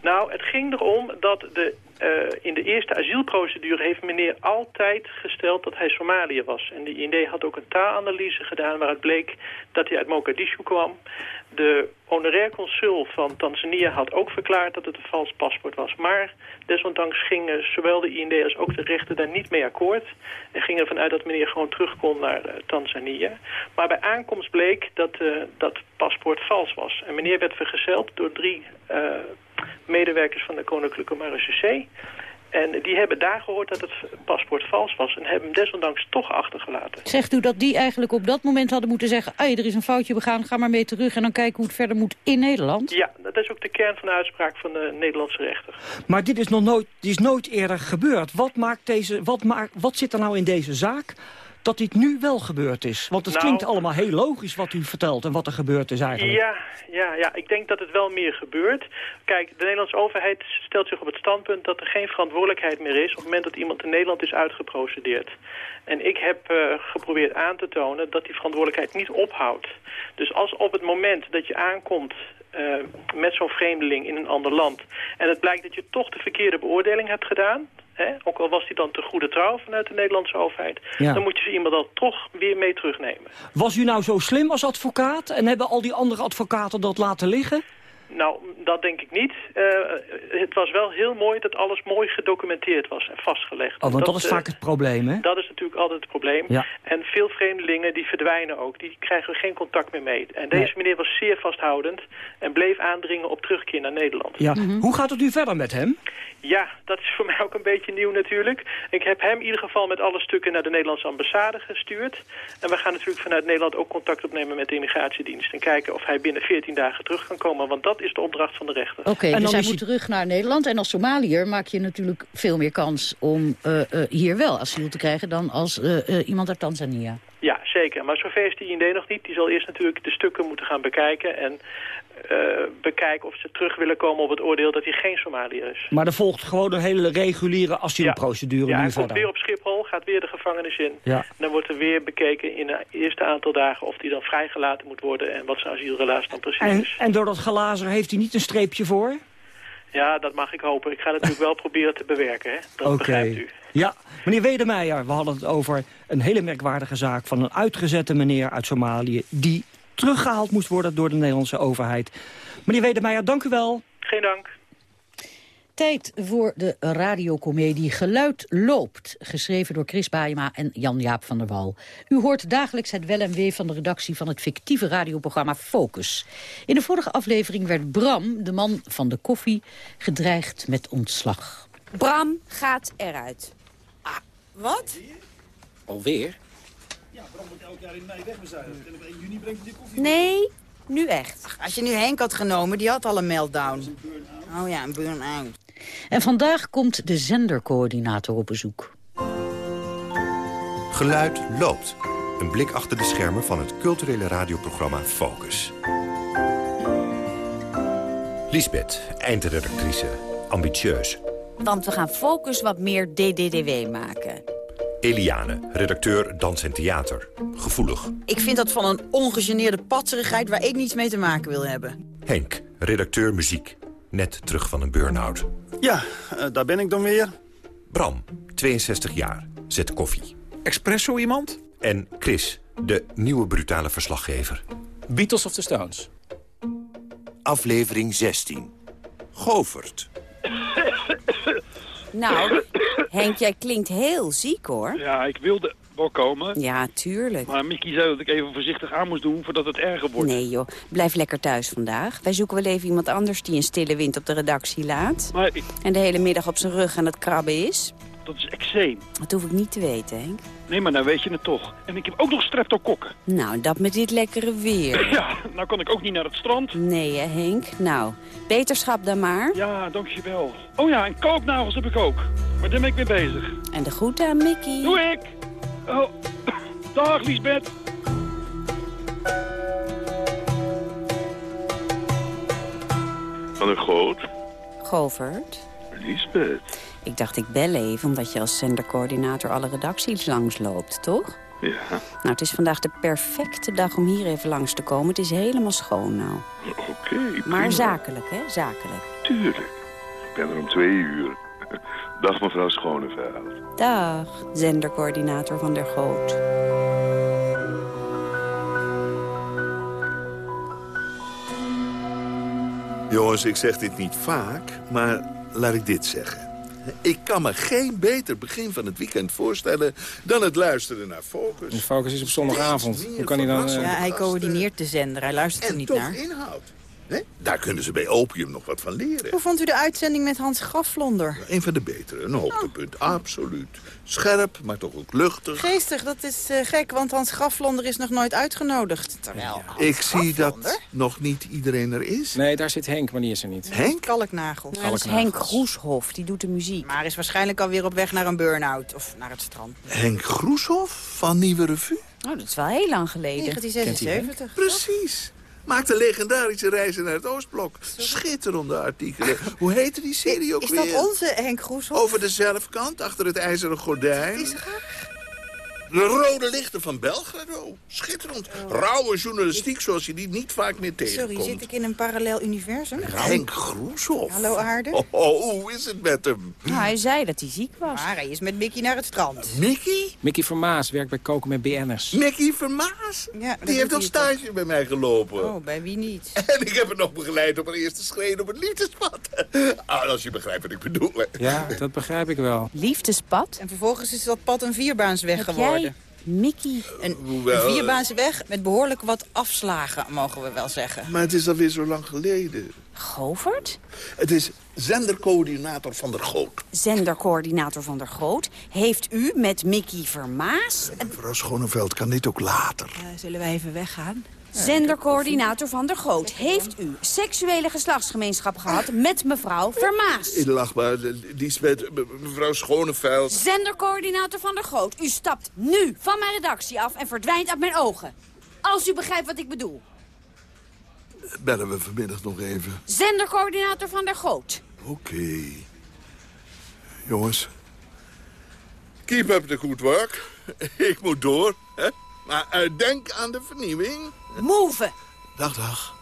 Speaker 27: Nou, het ging erom dat de, uh, in de eerste asielprocedure heeft meneer altijd gesteld dat hij Somalië was. En de IND had ook een taalanalyse gedaan waaruit bleek dat hij uit Mogadishu kwam. De honorair consul van Tanzania had ook verklaard dat het een vals paspoort was. Maar desondanks gingen zowel de IND als ook de rechter daar niet mee akkoord. En gingen ervan uit dat meneer gewoon terug kon naar uh, Tanzania. Maar bij aankomst bleek dat uh, dat paspoort vals was. En meneer werd vergezeld door drie medewerkers van de Koninklijke Marechaussee. En die hebben daar gehoord dat het paspoort vals was... en hebben hem desondanks toch achtergelaten.
Speaker 24: Zegt u dat die eigenlijk op dat moment hadden moeten zeggen... Ai, er is een foutje begaan, ga maar mee terug... en dan kijken hoe het verder moet in Nederland?
Speaker 27: Ja, dat is ook de kern van de uitspraak van de Nederlandse rechter.
Speaker 23: Maar dit is nog nooit, dit is nooit eerder gebeurd. Wat, maakt deze, wat, maakt, wat zit er nou in deze zaak dat dit nu wel gebeurd is? Want het
Speaker 27: Nou-
Speaker 23: klinkt allemaal heel logisch wat u vertelt en wat er gebeurd is eigenlijk.
Speaker 27: Ja, ja, ja, ik denk dat het wel meer gebeurt. Kijk, de Nederlandse overheid stelt zich op het standpunt dat er geen verantwoordelijkheid meer is... op het moment dat iemand in Nederland is uitgeprocedeerd. En ik heb eh, geprobeerd aan te tonen dat die verantwoordelijkheid niet ophoudt. Dus als op het moment dat je aankomt eh, met zo'n vreemdeling in een ander land... en het blijkt dat je toch de verkeerde beoordeling hebt gedaan... Hè, ook al was die dan te goede trouw vanuit de Nederlandse overheid...
Speaker 23: Ja.
Speaker 27: dan moet je ze iemand dan toch weer mee terugnemen.
Speaker 23: Was u nou zo slim als advocaat en hebben al die andere advocaten dat laten liggen?
Speaker 27: Nou, dat denk ik niet. Eh, het was wel heel mooi dat alles mooi gedocumenteerd was en vastgelegd.
Speaker 23: Oh, want dat, is
Speaker 27: eh,
Speaker 23: vaak het probleem, hè?
Speaker 27: Dat is natuurlijk altijd het probleem.
Speaker 23: Ja.
Speaker 27: En veel vreemdelingen die verdwijnen ook. Die krijgen er geen contact meer mee. En deze
Speaker 23: Nee.
Speaker 27: meneer was zeer vasthoudend en bleef aandringen op terugkeer naar Nederland.
Speaker 23: Ja. Hoe gaat het nu verder met hem?
Speaker 27: Ja, dat is voor mij ook een beetje nieuw natuurlijk. Ik heb hem in ieder geval met alle stukken naar de Nederlandse ambassade gestuurd. En we gaan natuurlijk vanuit Nederland ook contact opnemen met de immigratiedienst. En kijken of hij binnen 14 dagen terug kan komen. Want dat is de opdracht van de rechter.
Speaker 24: Oké, dus hij moet terug naar Nederland. En als Somaliër maak je natuurlijk veel meer kans om eh, eh, hier wel asiel te krijgen... dan als eh, eh, iemand uit Tanzania.
Speaker 27: Ja, zeker. Maar zover is die IND nog niet. Die zal eerst natuurlijk de stukken moeten gaan bekijken... en bekijken of ze terug willen komen op het oordeel dat hij geen Somaliër is.
Speaker 23: Maar er volgt gewoon een hele reguliere asielprocedure
Speaker 27: Ja,
Speaker 23: nu
Speaker 27: hij komt weer op Schiphol, gaat weer de gevangenis in.
Speaker 23: Ja.
Speaker 27: Dan wordt er weer bekeken in het eerste aantal dagen of hij dan vrijgelaten moet worden... en wat zijn asielrelatie dan precies
Speaker 23: En,
Speaker 27: is.
Speaker 23: en door dat glazer heeft hij niet een streepje voor?
Speaker 27: Ja, dat mag ik hopen. Ik ga het natuurlijk wel proberen te bewerken, hè. Dat
Speaker 23: Oké.
Speaker 27: begrijpt u.
Speaker 23: Ja, meneer Wedemeijer, we hadden het over een hele merkwaardige zaak... van een uitgezette meneer uit Somalië... die teruggehaald moest worden door de Nederlandse overheid. Meneer Wedemeijer, dank u wel.
Speaker 27: Geen dank.
Speaker 24: Tijd voor de radiocomedie Geluid loopt. Geschreven door Chris Baayema en Jan-Jaap van der Wal. U hoort dagelijks het wel en wee van de redactie van het fictieve radioprogramma Focus. In de vorige aflevering werd Bram, de man van de koffie, gedreigd met ontslag.
Speaker 28: Bram gaat eruit. Ah, wat?
Speaker 29: Alweer?
Speaker 30: Ja, Bram moet elk jaar in mei wegbezuinigen. En op 1 juni brengt hij de koffie.
Speaker 28: Nee, nu echt.
Speaker 31: Als je nu Henk had genomen, die had al een meltdown. Oh ja, een burn-out.
Speaker 24: En vandaag komt de zendercoördinator op bezoek.
Speaker 26: Geluid loopt. Een blik achter de schermen van het culturele radioprogramma Focus. Lisbeth, eindredactrice. Ambitieus.
Speaker 28: Want we gaan Focus wat meer DDDW maken.
Speaker 26: Eliane, redacteur Dans en Theater. Gevoelig.
Speaker 31: Ik vind dat van een ongegeneerde patserigheid waar ik niets mee te maken wil hebben.
Speaker 26: Henk, redacteur muziek. Net terug van een burn-out.
Speaker 30: Ja, eh, daar ben ik dan weer.
Speaker 26: Bram, 62 jaar. Zet koffie.
Speaker 30: Espresso iemand?
Speaker 26: En Chris, de nieuwe brutale verslaggever.
Speaker 29: Beatles of the Stones?
Speaker 26: Aflevering 16. Govert.
Speaker 28: Nou, Henk, jij klinkt heel ziek, hoor.
Speaker 32: Ja, ik wilde wel komen.
Speaker 28: Ja, tuurlijk.
Speaker 32: Maar Mickey zei dat ik even voorzichtig aan moest doen voordat het erger wordt.
Speaker 28: Nee, joh. Blijf lekker thuis vandaag. Wij zoeken wel even iemand anders die een stille wind op de redactie laat.
Speaker 32: Maar ik,
Speaker 28: En de hele middag op zijn rug aan het krabben is.
Speaker 32: Dat is eczeem.
Speaker 28: Dat hoef ik niet te weten, Henk.
Speaker 32: Nee, maar nou weet je het toch. En ik heb ook nog streptokokken.
Speaker 28: Nou, dat met dit lekkere weer.
Speaker 32: Ja, nou kan ik ook niet naar het strand.
Speaker 28: Nee, hè, Henk? Nou, beterschap dan maar.
Speaker 32: Ja, dankjewel. Oh ja, en kooknagels heb ik ook. Maar daar ben ik mee bezig.
Speaker 28: En de groeten aan Mickey.
Speaker 32: Doe ik! Oh, dag Liesbeth.
Speaker 33: Van een groot.
Speaker 28: Govert.
Speaker 33: Lisbeth.
Speaker 28: Ik dacht, ik bel even, omdat je als zendercoördinator alle redacties langsloopt, toch?
Speaker 34: Ja.
Speaker 28: Nou, het is vandaag de perfecte dag om hier even langs te komen. Het is helemaal schoon nou.
Speaker 34: Oké.
Speaker 28: Maar zakelijk, hè? Zakelijk.
Speaker 34: Tuurlijk. Ik ben er om twee uur. Dag mevrouw Schoneveld.
Speaker 28: Dag, zendercoördinator van der Goot.
Speaker 35: Jongens, ik zeg dit niet vaak, maar laat ik dit zeggen. Ik kan me geen beter begin van het weekend voorstellen... dan het luisteren naar Focus.
Speaker 29: De focus is op zondagavond. Hoe kan hij dan... eh,
Speaker 31: Ja, hij coördineert de zender. Hij luistert er
Speaker 35: En
Speaker 31: niet
Speaker 35: toch
Speaker 31: naar.
Speaker 35: inhoud. Daar kunnen ze bij Opium nog wat van leren.
Speaker 31: Hoe vond u de uitzending met Hans Grafvlonder?
Speaker 35: Een van de betere, een hoogtepunt, absoluut. Scherp, maar toch ook luchtig.
Speaker 31: Geestig, dat is eh, gek, want Hans Graflonder is nog nooit uitgenodigd. Terwijl Hans
Speaker 35: Ik zie dat
Speaker 31: Graflonder-
Speaker 35: nog niet iedereen er is.
Speaker 29: Nee, daar zit Henk, maar die is er niet.
Speaker 35: Henk?
Speaker 31: Kalknagel.
Speaker 28: Nou, dat is Henk Groeshof, die doet de muziek.
Speaker 31: Maar is waarschijnlijk alweer op weg naar een burn-out. Of naar het strand.
Speaker 35: Henk Groeshoff van Nieuwe Revue?
Speaker 28: Oh, dat is wel heel lang geleden.
Speaker 31: 1976.
Speaker 35: Precies. Maakte legendarische reizen naar het Oostblok. Schitterende artikelen. Hoe heette die serie ook
Speaker 31: Is
Speaker 35: weer?
Speaker 31: dat onze Henk Groeshoff?
Speaker 35: Over de zelfkant, achter het ijzeren gordijn. De rode lichten van Belgrado. Schitterend. Rauwe journalistiek zoals je die niet vaak meer tegenkomt.
Speaker 31: Sorry, zit ik in een parallel universum?
Speaker 35: Henk Groeshoff.
Speaker 31: Hallo aarde.
Speaker 35: Oh, oh, hoe is het met hem?
Speaker 28: Nou, hij zei dat hij ziek was.
Speaker 31: Maar hij is met Mickey naar het strand.
Speaker 35: Mickey?
Speaker 29: Mickey Vermaas werkt bij Koken met BN'ers.
Speaker 35: Mickey Vermaas?
Speaker 31: Ja,
Speaker 35: Die heeft nog stage bij mij gelopen.
Speaker 31: Oh, bij wie niet?
Speaker 35: En ik heb het nog begeleid op een eerste schreden op het liefdespad. Ah, als je begrijpt wat ik bedoel. hè.
Speaker 29: Ja, dat begrijp ik wel.
Speaker 28: Liefdespad?
Speaker 31: En vervolgens is dat pad een vierbaansweg geworden.
Speaker 28: Mickey?
Speaker 31: Een,
Speaker 35: Hoewel,
Speaker 31: een vierbaansweg met behoorlijk wat afslagen, mogen we wel zeggen.
Speaker 35: Maar het is alweer zo lang geleden.
Speaker 28: Govert?
Speaker 35: Het is zendercoördinator van der Goot.
Speaker 28: Zendercoördinator van der Goot. Heeft u met Mickey Vermaas...
Speaker 35: Mevrouw Schoneveld kan dit ook later.
Speaker 31: Eh, zullen wij even weggaan?
Speaker 28: Zendercoördinator van der Goot. Heeft u seksuele geslachtsgemeenschap gehad met mevrouw Vermaas?
Speaker 35: Edelachtbaar, die is met me- mevrouw Schoneveld.
Speaker 28: Zendercoördinator van der Goot. U stapt nu van mijn redactie af en verdwijnt uit mijn ogen. Als u begrijpt wat ik bedoel.
Speaker 35: Bellen we vanmiddag nog even.
Speaker 28: Zendercoördinator van der Goot.
Speaker 35: Oké. Jongens. Keep up the good work. Ik moet door. Hè? Maar eh, denk aan de vernieuwing.
Speaker 28: Move.
Speaker 35: Dag, dag.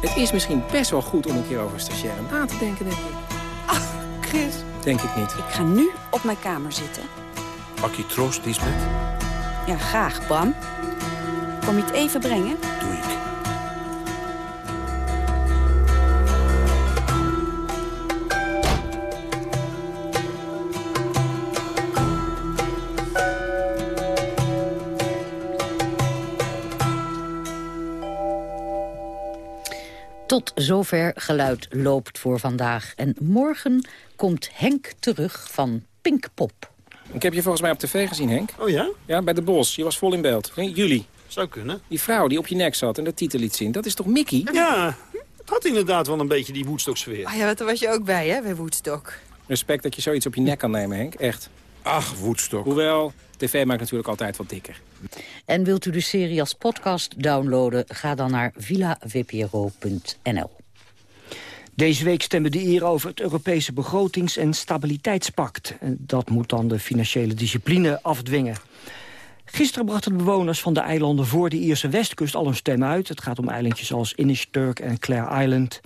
Speaker 29: Het is misschien best wel goed om een keer over stagiaire na te denken, denk ik.
Speaker 31: Chris.
Speaker 29: Denk ik niet.
Speaker 28: Ik ga nu op mijn kamer zitten.
Speaker 35: Pak je troost, Lisbeth?
Speaker 28: Ja, graag, Bram. Kom je het even brengen?
Speaker 35: Doe ik.
Speaker 24: Tot zover geluid loopt voor vandaag. En morgen komt Henk terug van Pinkpop.
Speaker 29: Ik heb je volgens mij op tv gezien, Henk.
Speaker 30: Oh ja?
Speaker 29: Ja, bij de Bos. Je was vol in beeld. Nee, Jullie.
Speaker 30: Zou kunnen.
Speaker 29: Die vrouw die op je nek zat en de titel liet zien. Dat is toch Mickey?
Speaker 30: Ja, het had inderdaad wel een beetje die Woodstock-sfeer.
Speaker 31: Ah ja, daar was je ook bij, hè, bij Woodstock.
Speaker 29: Respect dat je zoiets op je nek kan nemen, Henk. Echt.
Speaker 35: Ach, Woodstock.
Speaker 29: Hoewel, tv maakt natuurlijk altijd wat dikker.
Speaker 24: En wilt u de serie als podcast downloaden? Ga dan naar villavpro.nl.
Speaker 23: Deze week stemmen de Ieren over het Europese begrotings- en stabiliteitspact. Dat moet dan de financiële discipline afdwingen. Gisteren brachten de bewoners van de eilanden voor de Ierse westkust al een stem uit. Het gaat om eilandjes als Inishturk en Clare Island.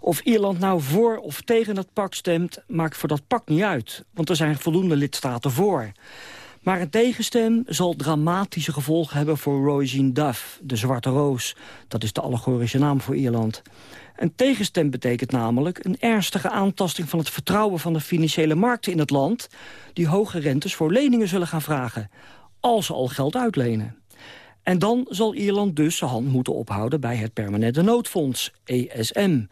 Speaker 23: Of Ierland nou voor of tegen het pact stemt, maakt voor dat pact niet uit. Want er zijn voldoende lidstaten voor. Maar een tegenstem zal dramatische gevolgen hebben voor Roisin Duff, de Zwarte Roos. Dat is de allegorische naam voor Ierland. Een tegenstem betekent namelijk een ernstige aantasting van het vertrouwen van de financiële markten in het land, die hoge rentes voor leningen zullen gaan vragen, als ze al geld uitlenen. En dan zal Ierland dus zijn hand moeten ophouden bij het Permanente Noodfonds, ESM.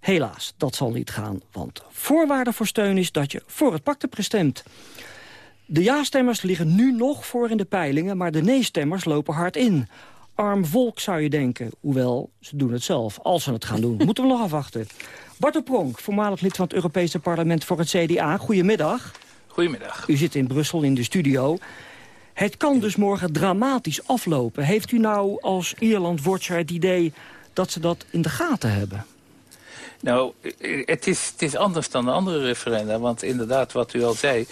Speaker 23: Helaas, dat zal niet gaan, want voorwaarde voor steun is dat je voor het pact hebt gestemd. De ja-stemmers liggen nu nog voor in de peilingen, maar de nee-stemmers lopen hard in. Arm volk zou je denken, hoewel ze doen het zelf, als ze het gaan doen. Moeten we nog afwachten. Bart de Pronk, voormalig lid van het Europese parlement voor het CDA. Goedemiddag.
Speaker 6: Goedemiddag.
Speaker 23: U zit in Brussel in de studio. Het kan dus morgen dramatisch aflopen. Heeft u nou als Ierland-watcher het idee dat ze dat in de gaten hebben?
Speaker 36: Nou, het is, het is anders dan de andere referenda. Want inderdaad, wat u al zei...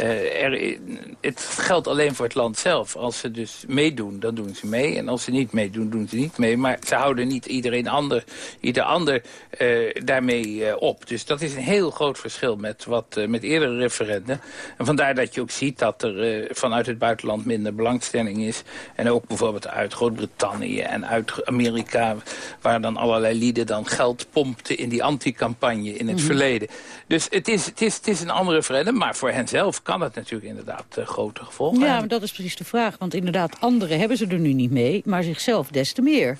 Speaker 36: Uh, er, het geldt alleen voor het land zelf. Als ze dus meedoen, dan doen ze mee. En als ze niet meedoen, doen ze niet mee. Maar ze houden niet iedereen ander, ieder ander uh, daarmee uh, op. Dus dat is een heel groot verschil met, wat, met eerdere referenda. En vandaar dat je ook ziet dat er vanuit het buitenland minder belangstelling is. En ook bijvoorbeeld uit Groot-Brittannië en uit Amerika... waar dan allerlei lieden dan geld pompten in die anti-campagne in het mm -hmm. verleden. Dus het is, het, is, het is een andere referendum, maar voor hen zelf kan het natuurlijk inderdaad uh, grote gevolgen
Speaker 24: Ja, maar dat is precies de vraag. Want inderdaad, anderen hebben ze er nu niet mee, maar zichzelf des te meer.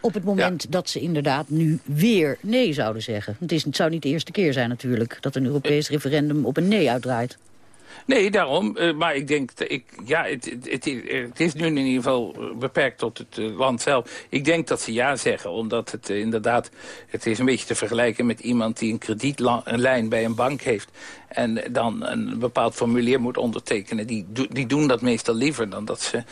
Speaker 24: Op het moment ja. dat ze inderdaad nu weer nee zouden zeggen. Het, is, het zou niet de eerste keer zijn natuurlijk... dat een Europees referendum op een nee uitdraait.
Speaker 36: Nee, daarom. Uh, maar ik denk, ik, ja, het, het, het, is nu in ieder geval beperkt tot het uh, land zelf. Ik denk dat ze ja zeggen, omdat het uh, inderdaad... het is een beetje te vergelijken met iemand die een kredietlijn bij een bank heeft... en dan een bepaald formulier moet ondertekenen. Die, die doen dat meestal liever dan dat ze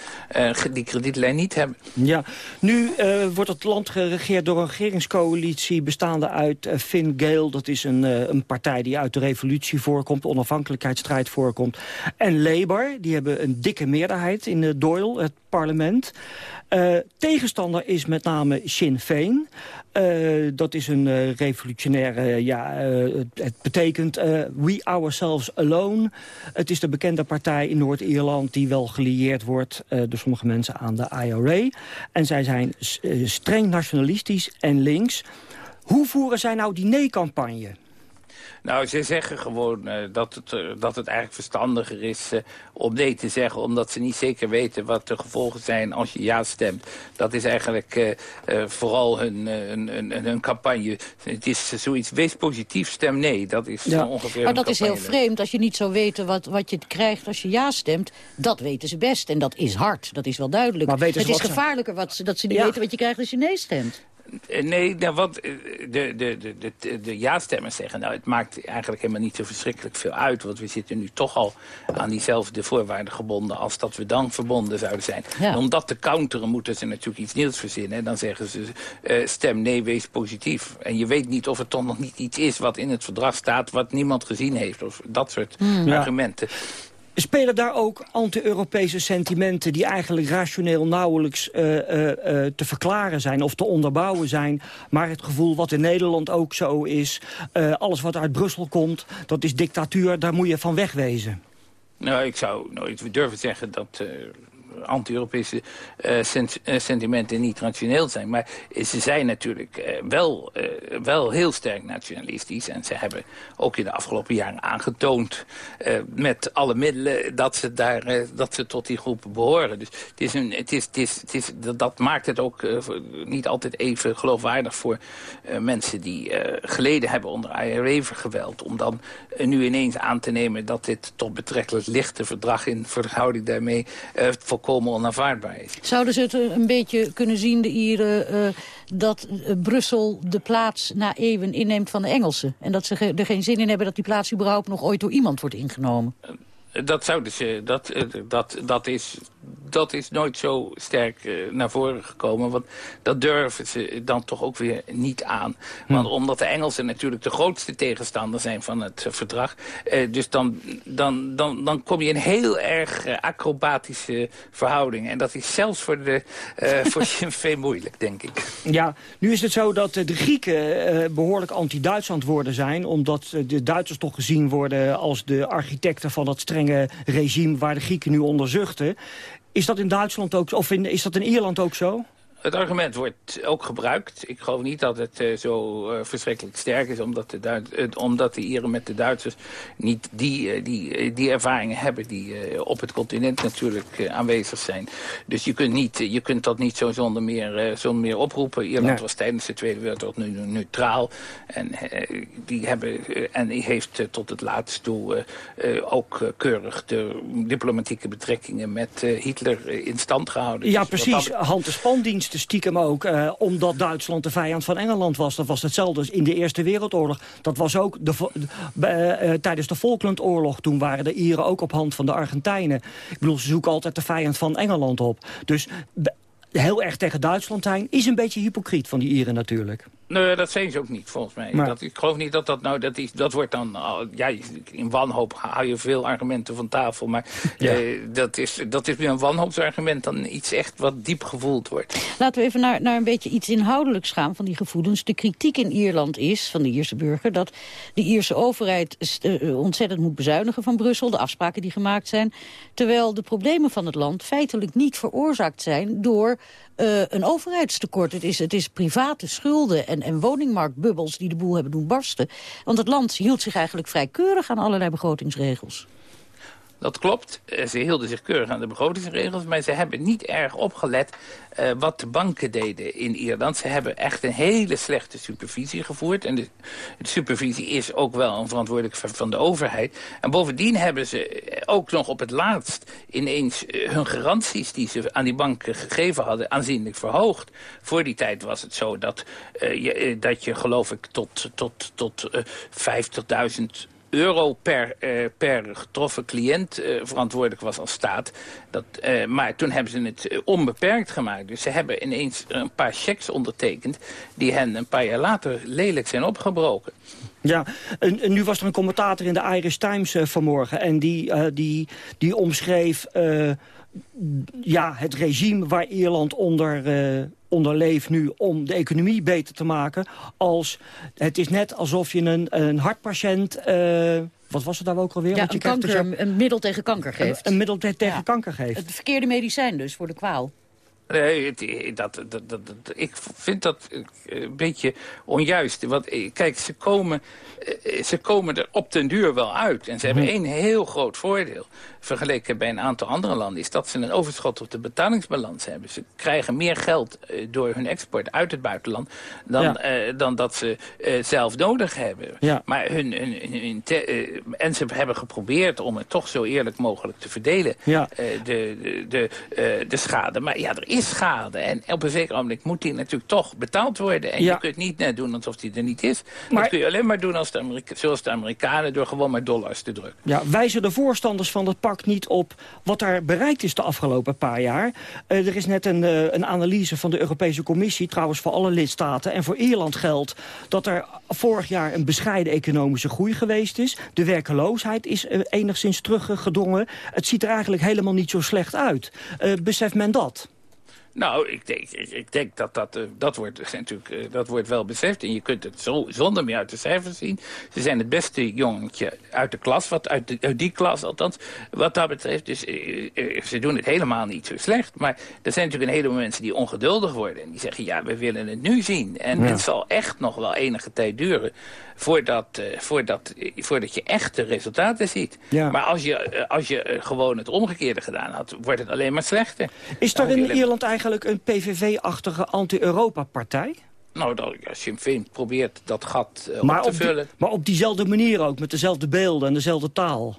Speaker 36: die kredietlijn niet hebben.
Speaker 23: Ja, nu wordt het land geregeerd door een regeringscoalitie... bestaande uit Finn Gael. Dat is een, een partij die uit de revolutie voorkomt, onafhankelijkheidsstrijd voorkomt komt. En Labour, die hebben een dikke meerderheid in de Doyle, het parlement. Tegenstander is met name Sinn Féin. Dat is een revolutionaire, ja, het, het, betekent we ourselves alone. Het is de bekende partij in Noord-Ierland die wel gelieerd wordt door sommige mensen aan de IRA. En zij zijn streng nationalistisch en links. Hoe voeren zij nou die nee-campagne?
Speaker 36: Nou, ze zeggen gewoon uh, dat, het, uh, dat het eigenlijk verstandiger is uh, om nee te zeggen... omdat ze niet zeker weten wat de gevolgen zijn als je ja stemt. Dat is eigenlijk vooral hun, hun, hun, hun, campagne. Het is zoiets, wees positief, stem nee. Dat is ja. ongeveer
Speaker 24: Maar dat is heel vreemd als je niet zou weten wat, wat je krijgt als je ja stemt. Dat weten ze best en dat is hard, dat is wel duidelijk.
Speaker 23: Maar
Speaker 24: het is gevaarlijker wat ze, dat ze niet ja. weten wat je krijgt als je nee stemt.
Speaker 36: Nee, nou, want de, de, de, de, de ja-stemmers zeggen... nou, het maakt eigenlijk helemaal niet zo verschrikkelijk veel uit... want we zitten nu toch al aan diezelfde voorwaarden gebonden... als dat we dan verbonden zouden zijn. Ja. Om dat te counteren moeten ze natuurlijk iets nieuws verzinnen. Dan zeggen ze, uh, stem nee, wees positief. En je weet niet of het toch nog niet iets is wat in het verdrag staat... wat niemand gezien heeft, of dat soort hmm. argumenten.
Speaker 23: Spelen daar ook anti-Europese sentimenten... die eigenlijk rationeel nauwelijks uh, uh, uh, te verklaren zijn of te onderbouwen zijn... maar het gevoel wat in Nederland ook zo is... alles wat uit Brussel komt, dat is dictatuur, daar moet je van wegwezen.
Speaker 36: Nou, ik zou nooit durven zeggen dat anti-Europese sent uh, sentimenten niet rationeel zijn. Maar ze zijn natuurlijk uh, wel, wel heel sterk nationalistisch. En ze hebben ook in de afgelopen jaren aangetoond met alle middelen dat ze, daar, dat ze tot die groepen behoren. Dus het is een, het is, het is, het dat maakt het ook niet altijd even geloofwaardig voor mensen die geleden hebben onder IRA-geweld. Om dan nu ineens aan te nemen dat dit tot betrekkelijk lichte verdrag in verhouding daarmee volkomen onaanvaardbaar is.
Speaker 24: Zouden ze het een beetje kunnen zien, de Ieren, uh, dat uh, Brussel de plaats na eeuwen inneemt van de Engelsen? En dat ze er geen zin in hebben dat die plaats überhaupt nog ooit door iemand wordt ingenomen?
Speaker 36: Dat zouden ze, dat, dat, dat is dat is nooit zo sterk uh, naar voren gekomen. Want dat durven ze dan toch ook weer niet aan. Hm. Want omdat de Engelsen natuurlijk de grootste tegenstander zijn van het uh, verdrag. Dus dan, dan, dan, dan kom je in heel erg acrobatische verhoudingen. En dat is zelfs voor, de, voor Sinn Féin moeilijk, denk ik.
Speaker 23: Ja, nu is het zo dat de Grieken behoorlijk anti-Duitsland worden zijn. Omdat de Duitsers toch gezien worden als de architecten van dat strenge regime... waar de Grieken nu onder zuchten. Is dat in Duitsland ook, of in, is dat in Ierland ook zo?
Speaker 36: Het argument wordt ook gebruikt. Ik geloof niet dat het uh, zo uh, verschrikkelijk sterk is... Omdat de, Duits, uh, omdat de Ieren met de Duitsers niet die, die, die ervaringen hebben... die op het continent natuurlijk aanwezig zijn. Dus je kunt, niet, je kunt dat niet zo zonder meer, zonder meer oproepen. Ierland nee. was tijdens de Tweede Wereldoorlog nu neutraal. En, die, hebben, en die heeft tot het laatst toe ook keurig... de diplomatieke betrekkingen met Hitler in stand gehouden.
Speaker 23: Ja, dus precies. Dat... Hand- en spandienst stiekem ook, uh, omdat Duitsland de vijand van Engeland was. Dat was hetzelfde in de Eerste Wereldoorlog. Dat was ook de, uh, uh, tijdens de Falklandoorlog. Toen waren de Ieren ook op hand van de Argentijnen. Ik bedoel, ze zoeken altijd de vijand van Engeland op. Dus heel erg tegen Duitsland zijn is een beetje hypocriet van die Ieren natuurlijk.
Speaker 36: Nee, dat zijn ze ook niet, volgens mij.
Speaker 23: Maar-
Speaker 36: Dat, ik geloof niet dat dat nou... Dat, is, dat wordt dan... Ja, in wanhoop hou je veel argumenten van tafel. Maar
Speaker 23: Ja.
Speaker 36: eh, dat, is, dat is meer een wanhoopsargument dan iets echt wat diep gevoeld wordt.
Speaker 24: Laten we even naar, naar een beetje iets inhoudelijks gaan van die gevoelens. De kritiek in Ierland is, van de Ierse burger... dat de Ierse overheid eh, ontzettend moet bezuinigen van Brussel... de afspraken die gemaakt zijn. Terwijl de problemen van het land feitelijk niet veroorzaakt zijn... door eh, een overheidstekort. Het is, het is private schulden en, en woningmarktbubbels... die de boel hebben doen barsten. Want het land hield zich eigenlijk vrij keurig aan allerlei begrotingsregels.
Speaker 36: Dat klopt. Eh, Ze hielden zich keurig aan de begrotingsregels, maar ze hebben niet erg opgelet eh, wat de banken deden in Ierland. Ze hebben echt een hele slechte supervisie gevoerd. En de, de supervisie is ook wel een verantwoordelijkheid van de overheid. En bovendien hebben ze eh, ook nog op het laatst ineens hun garanties die ze aan die banken gegeven hadden aanzienlijk verhoogd. Voor die tijd was het zo dat, je, dat je geloof ik tot, tot, tot eh, 50.000 euro per, eh, per getroffen cliënt eh, verantwoordelijk was als staat. Dat, eh, maar toen hebben ze het onbeperkt gemaakt. Dus ze hebben ineens een paar checks ondertekend... die hen een paar jaar later lelijk zijn opgebroken.
Speaker 23: Ja, en, nu was er een commentator in de Irish Times vanmorgen... en die, die, die omschreef ja, het regime waar Ierland onder, onder leeft nu... om de economie beter te maken, als... het is net alsof je een, een hartpatiënt... eh, wat was het nou ook alweer?
Speaker 24: Ja,
Speaker 23: Want je
Speaker 24: een,
Speaker 23: dus
Speaker 24: kanker, een middel tegen kanker geeft.
Speaker 23: Een, een middel te- tegen
Speaker 24: Ja.
Speaker 23: kanker geeft.
Speaker 24: Het verkeerde medicijn dus voor de kwaal.
Speaker 36: Nee, het- dat, dat, dat, dat- ik vind dat een beetje onjuist. Want eh, kijk, ze komen, eh, ze komen er op den duur wel uit. En ze hebben één heel groot voordeel. Vergeleken bij een aantal andere landen... is dat ze een overschot op de betalingsbalans hebben. Ze krijgen meer geld eh, door hun export uit het buitenland... dan,
Speaker 23: Ja.
Speaker 36: eh, dan dat ze eh, zelf nodig hebben.
Speaker 23: Ja.
Speaker 36: Maar hun, hun, hun- hun te- en ze hebben geprobeerd om het toch zo eerlijk mogelijk te verdelen.
Speaker 23: Ja.
Speaker 36: de, de, de, de schade. Maar ja, er is schade. En op een zeker moment moet die natuurlijk toch betaald worden. En je kunt niet net doen alsof die er niet is.
Speaker 23: Maar-
Speaker 36: Dat kun je alleen maar doen als de Amerika zoals de Amerikanen... door gewoon maar dollars te drukken.
Speaker 23: Ja, wijzen de voorstanders van het pact niet op wat er bereikt is de afgelopen paar jaar. Eh, er is net een, eh, een analyse van de Europese Commissie, trouwens voor alle lidstaten. En voor Ierland geldt dat er vorig jaar een bescheiden economische groei geweest is. De werkeloosheid is eh, enigszins teruggedrongen. Het ziet er eigenlijk helemaal niet zo slecht uit. Beseft men dat?
Speaker 36: Nou, ik denk, ik, denk dat dat, eh, dat, wordt, is natuurlijk, eh, dat wordt wel beseft. En je kunt het zo, zonder meer uit de cijfers zien. Ze zijn het beste jongetje uit de klas, wat uit, de- uit die klas althans, wat dat betreft. Dus eh, ze doen het helemaal niet zo slecht. Maar er zijn natuurlijk een heleboel mensen die ongeduldig worden. En die zeggen, ja, we willen het nu zien. En
Speaker 23: Ja.
Speaker 36: het zal echt nog wel enige tijd duren voordat, voordat, voordat je echt de resultaten ziet.
Speaker 23: Ja.
Speaker 36: Maar als je, als je gewoon het omgekeerde gedaan had, wordt het alleen maar slechter.
Speaker 23: Is er
Speaker 36: hoef je
Speaker 23: in Ierland eigenlijk een PVV-achtige anti-Europa-partij?
Speaker 36: Nou, dat, ja, Sinn Féin probeert dat gat eh,
Speaker 23: Maar
Speaker 36: op te
Speaker 23: op, die-
Speaker 36: vullen.
Speaker 23: maar op diezelfde manier ook, met dezelfde beelden en dezelfde taal.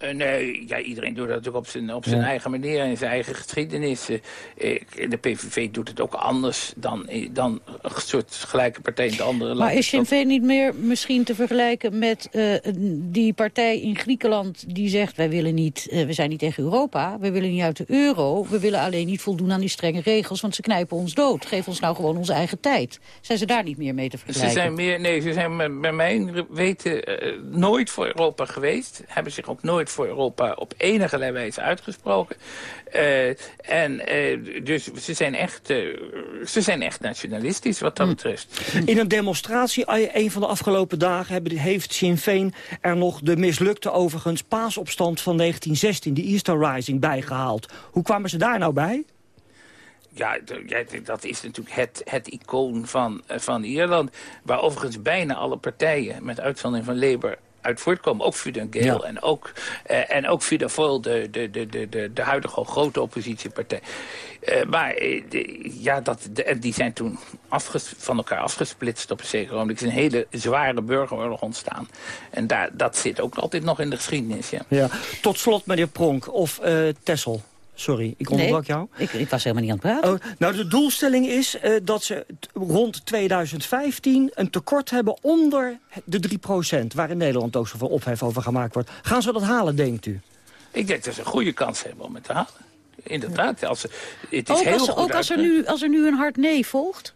Speaker 36: Eh, nee, ja, iedereen doet dat natuurlijk op zijn, op zijn
Speaker 23: Ja.
Speaker 36: eigen manier en zijn eigen geschiedenis. Eh, de PVV doet het ook anders dan, eh, dan een soort gelijke partij in de andere landen.
Speaker 24: Maar is Sinn Féin niet meer misschien te vergelijken met eh, die partij in Griekenland... die zegt, wij willen niet, eh, we zijn niet tegen Europa, we willen niet uit de euro... we willen alleen niet voldoen aan die strenge regels, want ze knijpen ons dood. Geef ons nou gewoon onze eigen tijd. Zijn ze daar niet meer mee te
Speaker 36: Ze
Speaker 24: vergelijken?
Speaker 36: zijn meer, nee, ze zijn bij mijn weten nooit voor Europa geweest. Hebben zich ook nooit voor Europa op enige wijze uitgesproken. Eh, en eh, dus ze zijn, echt, eh, ze zijn echt nationalistisch wat dat betreft.
Speaker 23: In een demonstratie, een van de afgelopen dagen, hebben- heeft Sinn Féin er nog de mislukte overigens paasopstand van 1916, de Easter Rising, bijgehaald. Hoe kwamen ze daar nou bij?
Speaker 36: Ja, dat is natuurlijk het, het icoon van, van Ierland. Waar overigens bijna alle partijen, met uitzondering van Labour uit voortkomen. Ook Gael
Speaker 23: Ja.
Speaker 36: en ook, eh, en ook Fáil, de, de, de, de, de, de huidige grote oppositiepartij. Eh, maar eh, de- ja, dat, de- die zijn toen afges, van elkaar afgesplitst op een zeker moment. Er is een hele zware burgeroorlog ontstaan. En daar, dat zit ook altijd nog in de geschiedenis, ja.
Speaker 23: Ja. Tot slot, meneer Pronk, of Tessel. Sorry, ik onderbrak jou.
Speaker 24: Ik, ik was helemaal niet aan het praten.
Speaker 23: Oh, nou, de doelstelling is eh, dat ze rond 2015 een tekort hebben onder de 3% waar in Nederland ook zoveel ophef over gemaakt wordt. Gaan ze dat halen, denkt u?
Speaker 36: Ik denk dat ze een goede kans hebben om het te halen. Inderdaad, als ze, het is
Speaker 24: Ook,
Speaker 36: heel
Speaker 24: als,
Speaker 36: goed
Speaker 24: ook als, er nu, als er nu een hard nee volgt?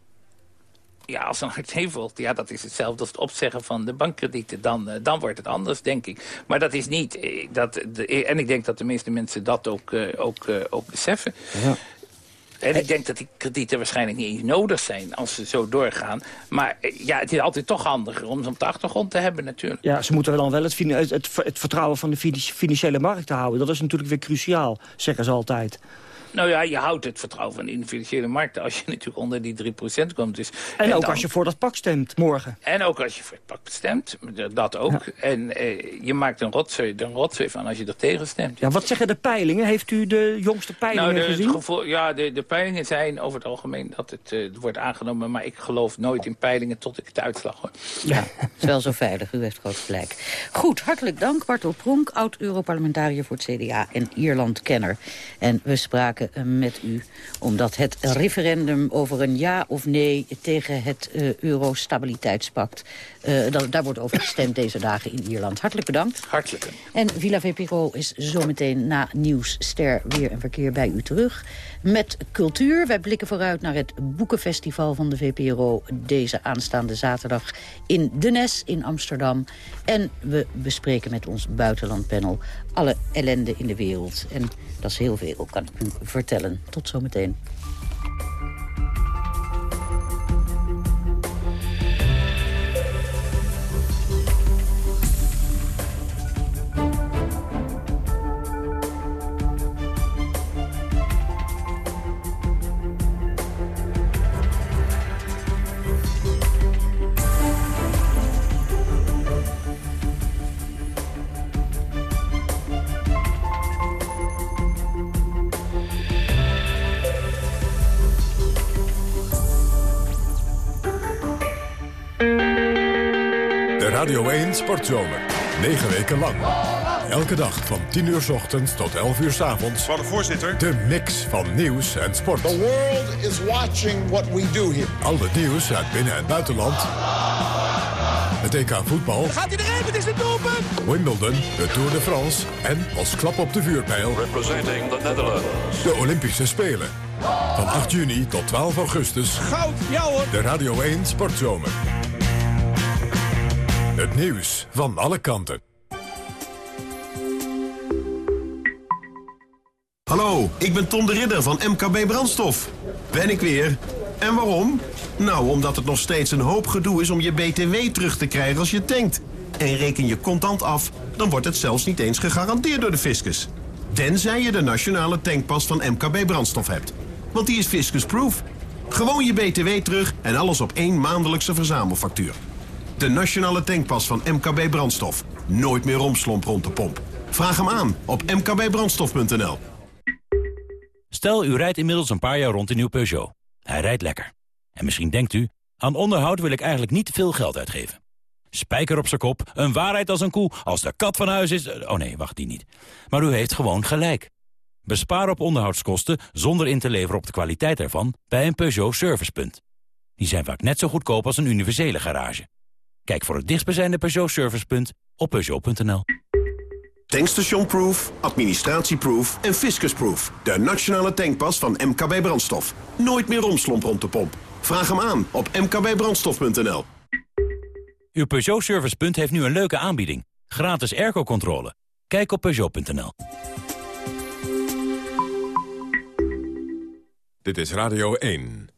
Speaker 36: Ja, als een hart hevelt, ja, dat is hetzelfde als het opzeggen van de bankkredieten. Dan, uh, dan wordt het anders, denk ik. Maar dat is niet... Eh, dat, de, en ik denk dat de meeste mensen dat ook, uh, ook, ook beseffen. Ja. En ik denk dat die kredieten waarschijnlijk niet eens nodig zijn als ze zo doorgaan. Maar ja, het is altijd toch handiger om ze op de achtergrond te hebben natuurlijk.
Speaker 23: Ja, ze moeten dan wel het, het, het vertrouwen van de financiële markt houden. Dat is natuurlijk weer cruciaal, zeggen ze altijd.
Speaker 36: Nou ja, je houdt het vertrouwen van de financiële markten... als je natuurlijk onder die 3% komt. Dus,
Speaker 23: en, ook als je voor dat pak stemt morgen.
Speaker 36: En ook als je voor het pak stemt, dat ook. En eh, je maakt een rotzooi, een rotzooi van als je er tegen stemt.
Speaker 23: Ja, wat zeggen de peilingen? Heeft u de jongste peilingen
Speaker 36: nou, de,
Speaker 23: gezien?
Speaker 36: Gevoel, ja, de, de peilingen zijn over het algemeen dat het uh, wordt aangenomen... maar ik geloof nooit in peilingen tot ik het uitslag hoor.
Speaker 24: Ja, het is wel zo veilig. U heeft groot gelijk. Goed, hartelijk dank Bartel Pronk, oud-Europarlementariër voor het CDA en Ierland-kenner. En we spraken met u. Omdat het referendum over een ja of nee tegen het uh, euro-stabiliteitspact... Uh, daar wordt over gestemd deze dagen in Ierland. Hartelijk bedankt.
Speaker 36: Hartelijk.
Speaker 24: En Villa VPRO is zometeen na Nieuws, Ster, Weer en Verkeer bij u terug. Met cultuur. Wij blikken vooruit naar het Boekenfestival van de VPRO... deze aanstaande zaterdag in De Nes in Amsterdam. En we bespreken met ons buitenlandpanel alle ellende in de wereld. En dat is heel veel, kan ik u vertellen. Tot zometeen.
Speaker 3: Radio 1 Sportzomer. 9 weken lang. Elke dag van 10 uur s ochtends tot 11 uur s avonds.
Speaker 37: Van de voorzitter.
Speaker 3: De mix van nieuws en sport.
Speaker 37: The world is watching what we do here.
Speaker 3: Al het nieuws uit binnen- en buitenland. Het EK voetbal.
Speaker 37: Gaat hij erin? Het is het doelpunt!
Speaker 3: Wimbledon, de Tour de France en als klap op de vuurpijl...
Speaker 37: Representing the Netherlands.
Speaker 3: De Olympische Spelen. Van 8 juni tot 12 augustus.
Speaker 37: Goud, ja hoor!
Speaker 3: De Radio 1 Sportzomer. Het nieuws van alle kanten.
Speaker 6: Hallo, ik ben Tom de Ridder van MKB Brandstof. Ben ik weer. En waarom? Nou, omdat het nog steeds een hoop gedoe is om je BTW terug te krijgen als je tankt. En reken je contant af, dan wordt het zelfs niet eens gegarandeerd door de fiscus. Tenzij je de nationale tankpas van MKB Brandstof hebt. Want die is fiscusproof. Gewoon je BTW terug en alles op één maandelijkse verzamelfactuur. De nationale tankpas van MKB Brandstof. Nooit meer romslomp rond de pomp. Vraag hem aan op mkbbrandstof.nl.
Speaker 38: Stel, u rijdt inmiddels een paar jaar rond in uw Peugeot. Hij rijdt lekker. En misschien denkt u, aan onderhoud wil ik eigenlijk niet veel geld uitgeven. Spijker op zijn kop, een waarheid als een koe. Als de kat van huis is... Oh nee, wacht, die niet. Maar u heeft gewoon gelijk. Bespaar op onderhoudskosten zonder in te leveren op de kwaliteit ervan... bij een Peugeot Servicepunt. Die zijn vaak net zo goedkoop als een universele garage. Kijk voor het dichtstbijzijnde Peugeot Servicepunt op Peugeot.nl.
Speaker 6: Tankstationproof, administratieproof en fiscusproof. De nationale tankpas van MKB Brandstof. Nooit meer romslomp rond de pomp. Vraag hem aan op mkbbrandstof.nl.
Speaker 38: Uw Peugeot Servicepunt heeft nu een leuke aanbieding. Gratis airco-controle. Kijk op Peugeot.nl.
Speaker 3: Dit is Radio 1.